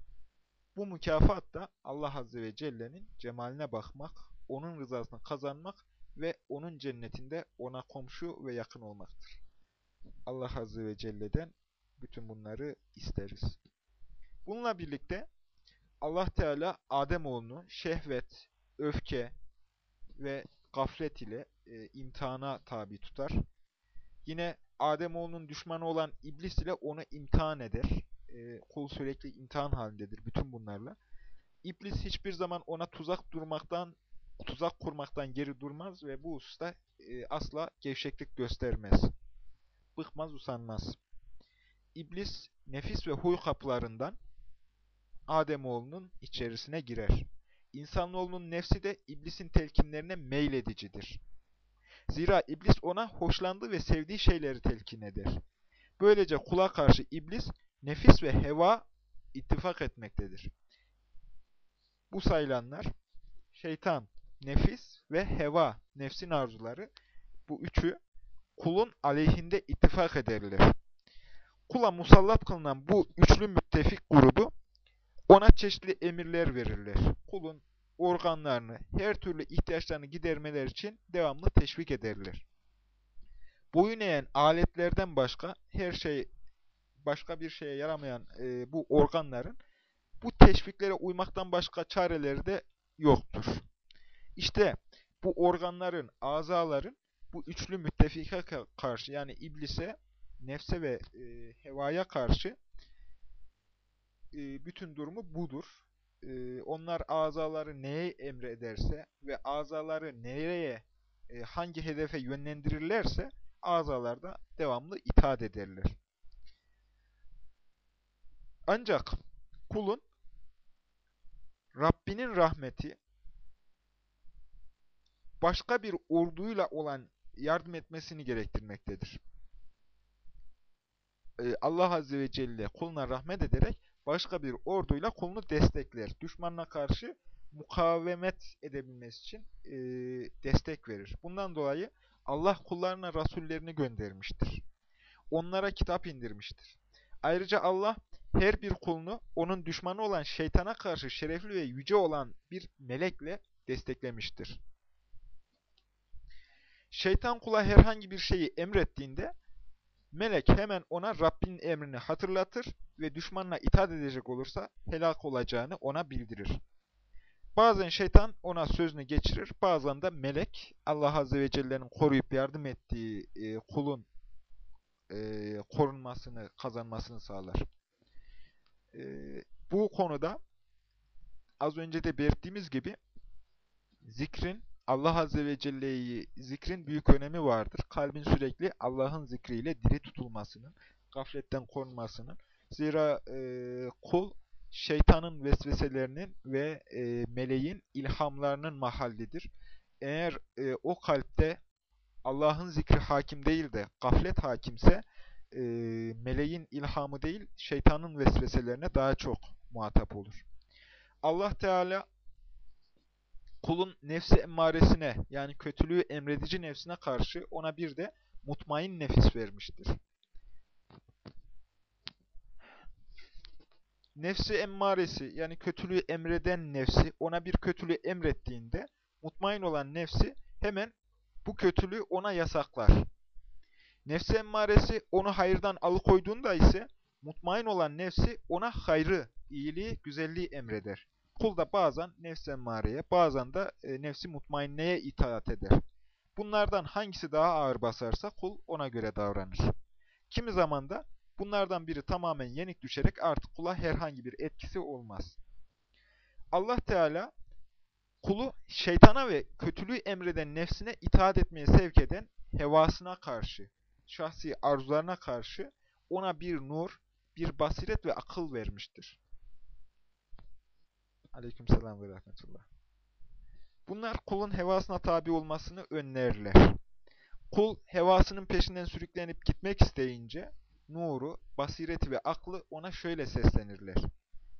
Bu mükafat da Allah Azze ve Celle'nin cemaline bakmak, onun rızasını kazanmak ve onun cennetinde ona komşu ve yakın olmaktır. Allah Azze ve Celle'den bütün bunları isteriz. Bununla birlikte Allah Teala Ademoğlunu şehvet, öfke ve gaflet ile e, imtihana tabi tutar. Yine Ademoğlunun düşmanı olan iblis ile onu imtihan eder. E, kul sürekli imtihan halindedir bütün bunlarla. İblis hiçbir zaman ona tuzak durmaktan, tuzak kurmaktan geri durmaz ve bu hususta e, asla gevşeklik göstermez. Bıkmaz, usanmaz. İblis nefis ve huy kapılarından Ademoğlunun içerisine girer. İnsanoğlunun nefsi de iblisin telkinlerine meyledicidir. Zira iblis ona hoşlandığı ve sevdiği şeyleri telkin eder. Böylece kula karşı iblis, nefis ve heva ittifak etmektedir. Bu sayılanlar, şeytan, nefis ve heva, nefsin arzuları, bu üçü kulun aleyhinde ittifak ederler. Kula musallat kılınan bu üçlü müttefik grubu, ona çeşitli emirler verirler. Kulun organlarını, her türlü ihtiyaçlarını gidermeler için devamlı teşvik ederler. Boyun eğen aletlerden başka her şey başka bir şeye yaramayan e, bu organların bu teşviklere uymaktan başka çareleri de yoktur. İşte bu organların, azaların bu üçlü müttefika karşı yani iblise, nefse ve e, hevaya karşı e, bütün durumu budur. E, onlar azaları neye emrederse ve azaları nereye, e, hangi hedefe yönlendirirlerse azalarda devamlı itaat ederler. Ancak kulun Rabbinin rahmeti başka bir orduyla olan yardım etmesini gerektirmektedir. Allah Azze ve Celle kuluna rahmet ederek başka bir orduyla kulunu destekler. Düşmanına karşı mukavemet edebilmesi için e, destek verir. Bundan dolayı Allah kullarına rasullerini göndermiştir. Onlara kitap indirmiştir. Ayrıca Allah her bir kulunu onun düşmanı olan şeytana karşı şerefli ve yüce olan bir melekle desteklemiştir. Şeytan kula herhangi bir şeyi emrettiğinde melek hemen ona Rabbinin emrini hatırlatır ve düşmanına itaat edecek olursa helak olacağını ona bildirir. Bazen şeytan ona sözünü geçirir, bazen de melek Allah Azze ve Celle'nin koruyup yardım ettiği e, kulun e, korunmasını, kazanmasını sağlar. E, bu konuda az önce de belirttiğimiz gibi zikrin Allah Azze ve Celle'yi zikrin büyük önemi vardır. Kalbin sürekli Allah'ın zikriyle diri tutulmasının, gafletten korunmasının. Zira e, kul şeytanın vesveselerinin ve e, meleğin ilhamlarının mahallidir. Eğer e, o kalpte Allah'ın zikri hakim değil de gaflet hakimse e, meleğin ilhamı değil şeytanın vesveselerine daha çok muhatap olur. Allah Teala kulun nefsi emmaresine yani kötülüğü emredici nefsine karşı ona bir de mutmain nefis vermiştir. Nefsi emmaresi yani kötülüğü emreden nefsi ona bir kötülüğü emrettiğinde mutmain olan nefsi hemen bu kötülüğü ona yasaklar. Nefsi emmaresi onu hayırdan alıkoyduğunda ise mutmain olan nefsi ona hayrı, iyiliği, güzelliği emreder. Kul da bazen nefs emmareye, bazen de e, nefsi mutmainneye itaat eder. Bunlardan hangisi daha ağır basarsa kul ona göre davranır. Kimi zaman da bunlardan biri tamamen yenik düşerek artık kula herhangi bir etkisi olmaz. Allah Teala kulu şeytana ve kötülüğü emreden nefsine itaat etmeye sevk eden hevasına karşı, şahsi arzularına karşı ona bir nur, bir basiret ve akıl vermiştir. Aleykümselam ve rahmetullah. Bunlar kulun hevasına tabi olmasını önlerler. Kul hevasının peşinden sürüklenip gitmek isteyince nuru, basireti ve aklı ona şöyle seslenirler.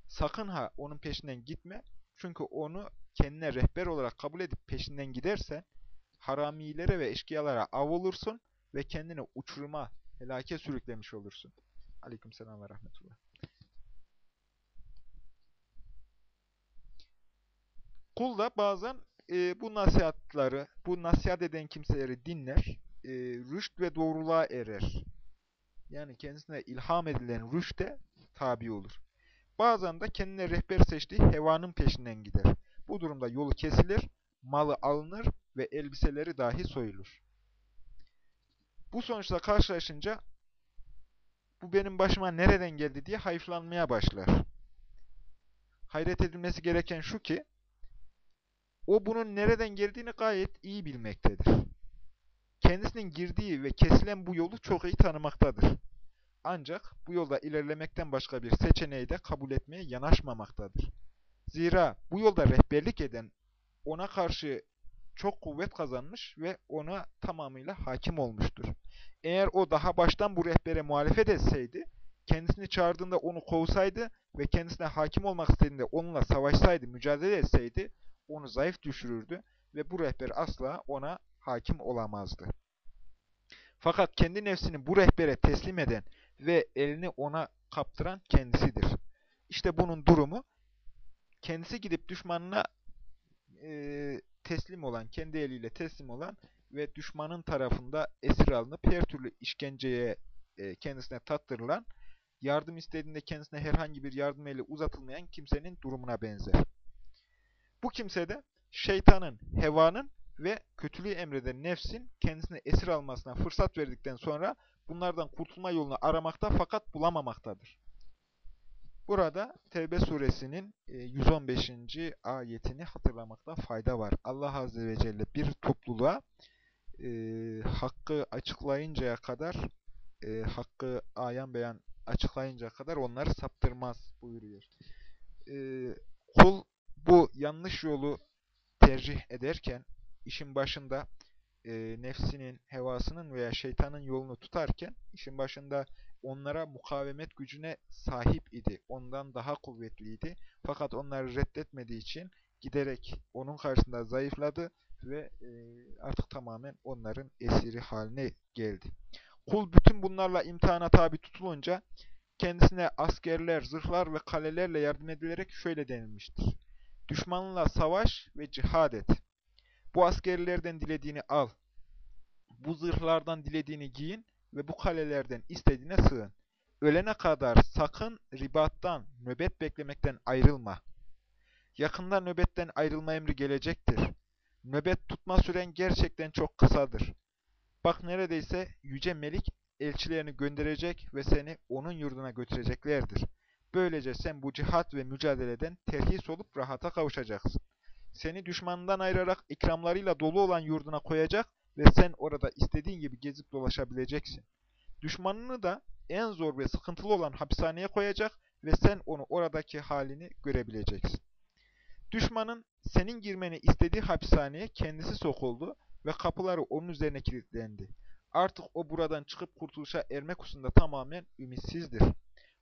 Sakın ha onun peşinden gitme. Çünkü onu kendine rehber olarak kabul edip peşinden gidersen haramilere ve eşkıyalara av olursun ve kendini uçuruma, helake sürüklemiş olursun. Aleykümselam ve rahmetullah. Kul da bazen e, bu nasihatları, bu nasihat eden kimseleri dinler, e, rüşt ve doğruluğa erer. Yani kendisine ilham edilen rüşte tabi olur. Bazen de kendine rehber seçtiği hevanın peşinden gider. Bu durumda yolu kesilir, malı alınır ve elbiseleri dahi soyulur. Bu sonuçla karşılaşınca bu benim başıma nereden geldi diye hayıflanmaya başlar. Hayret edilmesi gereken şu ki, o bunun nereden geldiğini gayet iyi bilmektedir. Kendisinin girdiği ve kesilen bu yolu çok iyi tanımaktadır. Ancak bu yolda ilerlemekten başka bir seçeneği de kabul etmeye yanaşmamaktadır. Zira bu yolda rehberlik eden ona karşı çok kuvvet kazanmış ve ona tamamıyla hakim olmuştur. Eğer o daha baştan bu rehbere muhalefet etseydi, kendisini çağırdığında onu kovsaydı ve kendisine hakim olmak istediğinde onunla savaşsaydı, mücadele etseydi, onu zayıf düşürürdü ve bu rehber asla ona hakim olamazdı. Fakat kendi nefsini bu rehbere teslim eden ve elini ona kaptıran kendisidir. İşte bunun durumu, kendisi gidip düşmanına e, teslim olan, kendi eliyle teslim olan ve düşmanın tarafında esir alınıp her türlü işkenceye e, kendisine tattırılan, yardım istediğinde kendisine herhangi bir yardım eli uzatılmayan kimsenin durumuna benzer. Bu kimse de şeytanın, hevanın ve kötülüğü emreden nefsin kendisine esir almasına fırsat verdikten sonra bunlardan kurtulma yolunu aramakta fakat bulamamaktadır. Burada Tevbe suresinin 115. E, ayetini hatırlamakta fayda var. Allah Azze ve Celle bir topluluğa e, hakkı açıklayıncaya kadar, e, hakkı ayan beyan açıklayıncaya kadar onları saptırmaz buyuruyor. E, kul bu yanlış yolu tercih ederken, işin başında e, nefsinin, hevasının veya şeytanın yolunu tutarken, işin başında onlara mukavemet gücüne sahip idi. Ondan daha kuvvetliydi. Fakat onları reddetmediği için giderek onun karşısında zayıfladı ve e, artık tamamen onların esiri haline geldi. Kul bütün bunlarla imtihana tabi tutulunca kendisine askerler, zırhlar ve kalelerle yardım edilerek şöyle denilmiştir. Düşmanla savaş ve cihad et. Bu askerlerden dilediğini al. Bu zırhlardan dilediğini giyin ve bu kalelerden istediğine sığın. Ölene kadar sakın ribattan, nöbet beklemekten ayrılma. Yakında nöbetten ayrılma emri gelecektir. Nöbet tutma süren gerçekten çok kısadır. Bak neredeyse Yüce Melik elçilerini gönderecek ve seni onun yurduna götüreceklerdir. Böylece sen bu cihat ve mücadeleden terhis olup rahata kavuşacaksın. Seni düşmanından ayırarak ikramlarıyla dolu olan yurduna koyacak ve sen orada istediğin gibi gezip dolaşabileceksin. Düşmanını da en zor ve sıkıntılı olan hapishaneye koyacak ve sen onu oradaki halini görebileceksin. Düşmanın senin girmeni istediği hapishaneye kendisi sokuldu ve kapıları onun üzerine kilitlendi. Artık o buradan çıkıp kurtuluşa ermek hususunda tamamen ümitsizdir.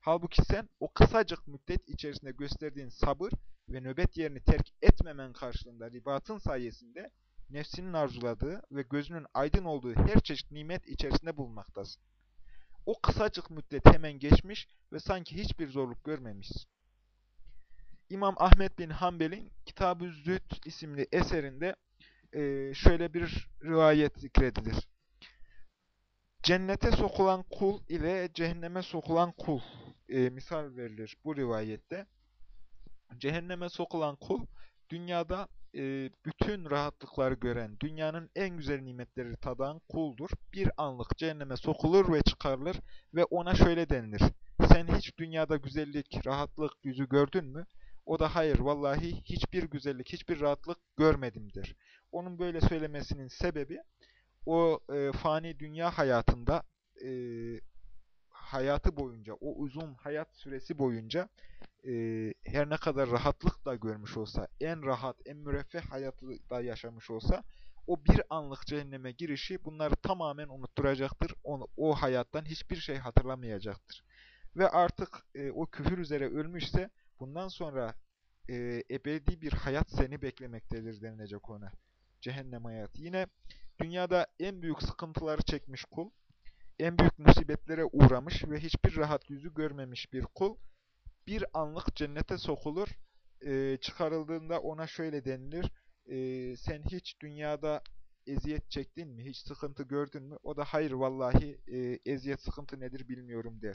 Halbuki sen o kısacık müddet içerisinde gösterdiğin sabır ve nöbet yerini terk etmemen karşılığında ribatın sayesinde nefsinin arzuladığı ve gözünün aydın olduğu her çeşit nimet içerisinde bulunmaktasın. O kısacık müddet hemen geçmiş ve sanki hiçbir zorluk görmemişsin. İmam Ahmet bin Hanbel'in Kitab-ı Züht isimli eserinde e, şöyle bir rivayet zikredilir. Cennete sokulan kul ile cehenneme sokulan kul e, misal verilir bu rivayette. Cehenneme sokulan kul dünyada e, bütün rahatlıkları gören, dünyanın en güzel nimetleri tadan kuldur. Bir anlık cehenneme sokulur ve çıkarılır ve ona şöyle denilir. Sen hiç dünyada güzellik, rahatlık yüzü gördün mü? O da hayır vallahi hiçbir güzellik, hiçbir rahatlık görmedimdir. Onun böyle söylemesinin sebebi o e, fani dünya hayatında e, hayatı boyunca, o uzun hayat süresi boyunca e, her ne kadar rahatlık da görmüş olsa, en rahat, en müreffeh hayatı da yaşamış olsa, o bir anlık cehenneme girişi bunları tamamen unutturacaktır. Onu, o hayattan hiçbir şey hatırlamayacaktır. Ve artık e, o küfür üzere ölmüşse bundan sonra e, ebedi bir hayat seni beklemektedir denilecek ona. Cehennem hayatı. Yine dünyada en büyük sıkıntıları çekmiş kul, en büyük musibetlere uğramış ve hiçbir rahat yüzü görmemiş bir kul, bir anlık cennete sokulur, e, çıkarıldığında ona şöyle denilir, e, sen hiç dünyada eziyet çektin mi, hiç sıkıntı gördün mü? O da hayır vallahi e, eziyet sıkıntı nedir bilmiyorum der.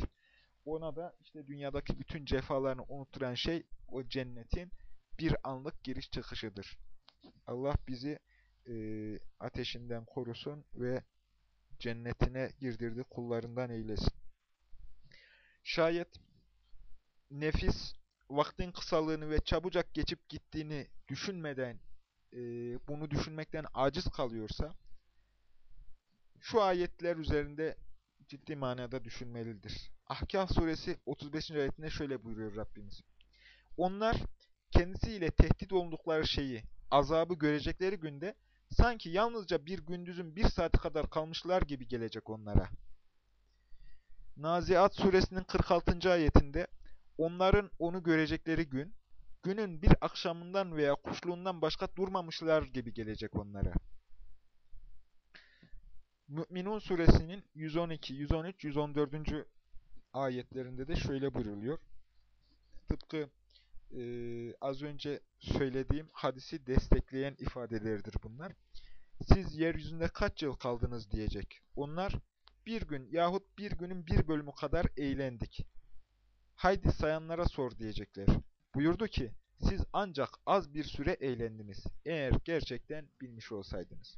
Ona da işte dünyadaki bütün cefalarını unutturan şey o cennetin bir anlık giriş çıkışıdır. Allah bizi e, ateşinden korusun ve cennetine girdirdi kullarından eylesin. Şayet nefis vaktin kısalığını ve çabucak geçip gittiğini düşünmeden, e, bunu düşünmekten aciz kalıyorsa, şu ayetler üzerinde ciddi manada düşünmelidir. Ahkaf suresi 35. ayetinde şöyle buyuruyor Rabbimiz. Onlar kendisiyle tehdit olundukları şeyi, azabı görecekleri günde sanki yalnızca bir gündüzün bir saati kadar kalmışlar gibi gelecek onlara. Naziat suresinin 46. ayetinde onların onu görecekleri gün, günün bir akşamından veya kuşluğundan başka durmamışlar gibi gelecek onlara. Mü'minun suresinin 112, 113, 114. ayetlerinde de şöyle buyruluyor. Tıpkı e, az önce söylediğim hadisi destekleyen ifadeleridir bunlar. Siz yeryüzünde kaç yıl kaldınız diyecek. Onlar bir gün yahut bir günün bir bölümü kadar eğlendik. Haydi sayanlara sor diyecekler. Buyurdu ki siz ancak az bir süre eğlendiniz. Eğer gerçekten bilmiş olsaydınız.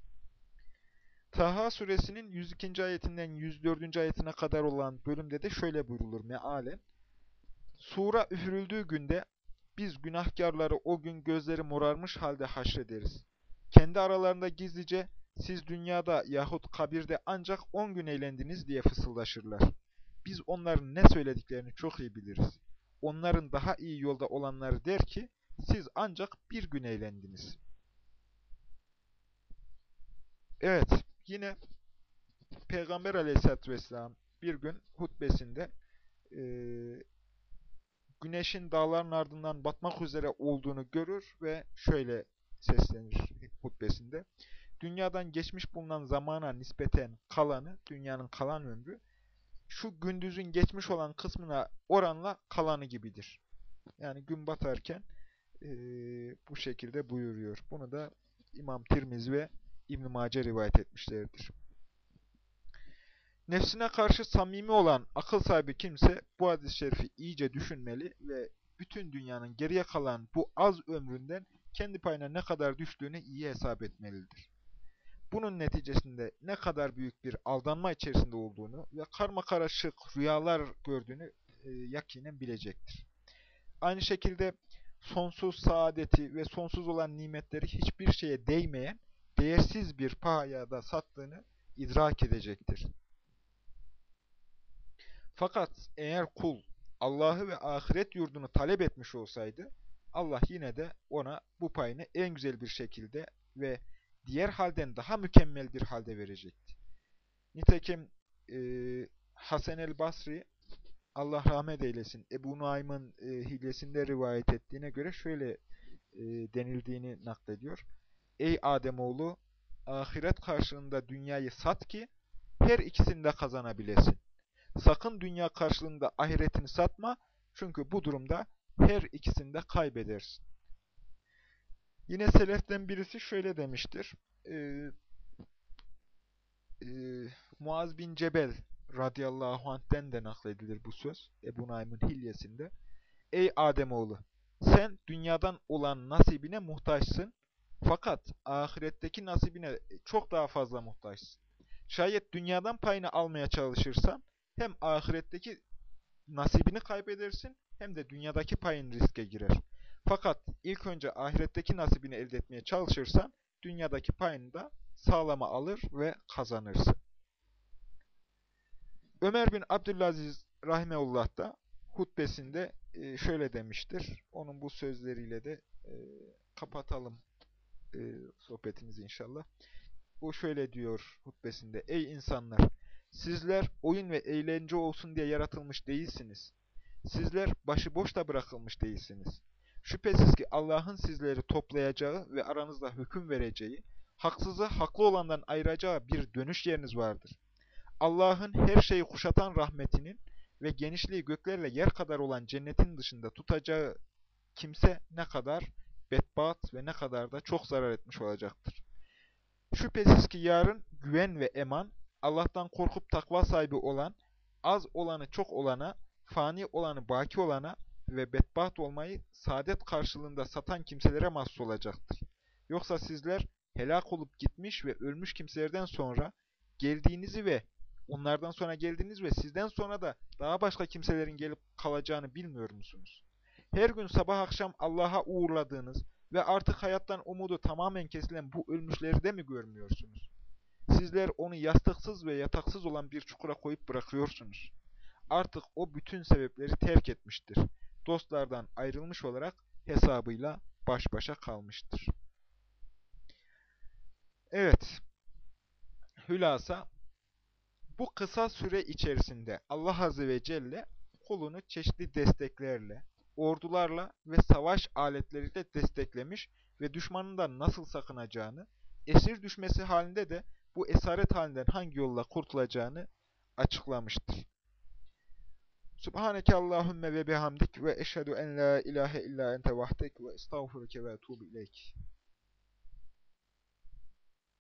Taha suresinin 102. ayetinden 104. ayetine kadar olan bölümde de şöyle buyrulur mealen. Sura üfürüldüğü günde biz günahkarları o gün gözleri morarmış halde haşrederiz. Kendi aralarında gizlice siz dünyada yahut kabirde ancak on gün eğlendiniz diye fısıldaşırlar. Biz onların ne söylediklerini çok iyi biliriz. Onların daha iyi yolda olanları der ki siz ancak bir gün eğlendiniz. Evet, yine Peygamber aleyhissalatü vesselam bir gün hutbesinde e, güneşin dağların ardından batmak üzere olduğunu görür ve şöyle seslenir hutbesinde. Dünyadan geçmiş bulunan zamana nispeten kalanı, dünyanın kalan ömrü, şu gündüzün geçmiş olan kısmına oranla kalanı gibidir. Yani gün batarken e, bu şekilde buyuruyor. Bunu da İmam Tirmiz ve İbn-i Mace rivayet etmişlerdir. Nefsine karşı samimi olan akıl sahibi kimse bu hadis-i şerifi iyice düşünmeli ve bütün dünyanın geriye kalan bu az ömründen kendi payına ne kadar düştüğünü iyi hesap etmelidir. Bunun neticesinde ne kadar büyük bir aldanma içerisinde olduğunu ve karma karışık rüyalar gördüğünü e, yakinen bilecektir. Aynı şekilde sonsuz saadeti ve sonsuz olan nimetleri hiçbir şeye değmeyen, değersiz bir pahaya da sattığını idrak edecektir. Fakat eğer kul Allah'ı ve ahiret yurdunu talep etmiş olsaydı, Allah yine de ona bu payını en güzel bir şekilde ve diğer halden daha mükemmel bir halde verecekti. Nitekim e, Hasan el Basri, Allah rahmet eylesin, Ebu Nuaym'ın e, hilesinde rivayet ettiğine göre şöyle e, denildiğini naklediyor. Ey Ademoğlu, ahiret karşılığında dünyayı sat ki her ikisini de kazanabilesin. Sakın dünya karşılığında ahiretini satma, çünkü bu durumda her ikisini de kaybedersin. Yine seleften birisi şöyle demiştir. Ee, e, Muaz bin Cebel radıyallahu anh'den de nakledilir bu söz. Ebu Naim'in hilyesinde. Ey Ademoğlu! Sen dünyadan olan nasibine muhtaçsın. Fakat ahiretteki nasibine çok daha fazla muhtaçsın. Şayet dünyadan payını almaya çalışırsan hem ahiretteki nasibini kaybedersin hem de dünyadaki payın riske girer. Fakat ilk önce ahiretteki nasibini elde etmeye çalışırsan dünyadaki payını da sağlama alır ve kazanırsın. Ömer bin Abdülaziz Rahimeullah da hutbesinde e, şöyle demiştir. Onun bu sözleriyle de e, kapatalım e, sohbetimizi inşallah. O şöyle diyor hutbesinde. Ey insanlar! Sizler oyun ve eğlence olsun diye yaratılmış değilsiniz. Sizler başıboş da bırakılmış değilsiniz. Şüphesiz ki Allah'ın sizleri toplayacağı ve aranızda hüküm vereceği, haksızı haklı olandan ayıracağı bir dönüş yeriniz vardır. Allah'ın her şeyi kuşatan rahmetinin ve genişliği göklerle yer kadar olan cennetin dışında tutacağı kimse ne kadar bedbaht ve ne kadar da çok zarar etmiş olacaktır. Şüphesiz ki yarın güven ve eman, Allah'tan korkup takva sahibi olan, az olanı çok olana, fani olanı baki olana ve bedbaht olmayı saadet karşılığında satan kimselere mahsus olacaktır. Yoksa sizler helak olup gitmiş ve ölmüş kimselerden sonra geldiğinizi ve onlardan sonra geldiğiniz ve sizden sonra da daha başka kimselerin gelip kalacağını bilmiyor musunuz? Her gün sabah akşam Allah'a uğurladığınız ve artık hayattan umudu tamamen kesilen bu ölmüşleri de mi görmüyorsunuz? Sizler onu yastıksız ve yataksız olan bir çukura koyup bırakıyorsunuz. Artık o bütün sebepleri terk etmiştir. Dostlardan ayrılmış olarak hesabıyla baş başa kalmıştır. Evet, hülasa bu kısa süre içerisinde Allah Azze ve Celle kulunu çeşitli desteklerle, ordularla ve savaş aletleriyle desteklemiş ve düşmanından nasıl sakınacağını, esir düşmesi halinde de bu esaret halinden hangi yolla kurtulacağını açıklamıştır. Subhaneke Allahümme ve bihamdik ve eşhedü en la ilahe illa ente vahdek ve estağfurüke ve etubu ileyk.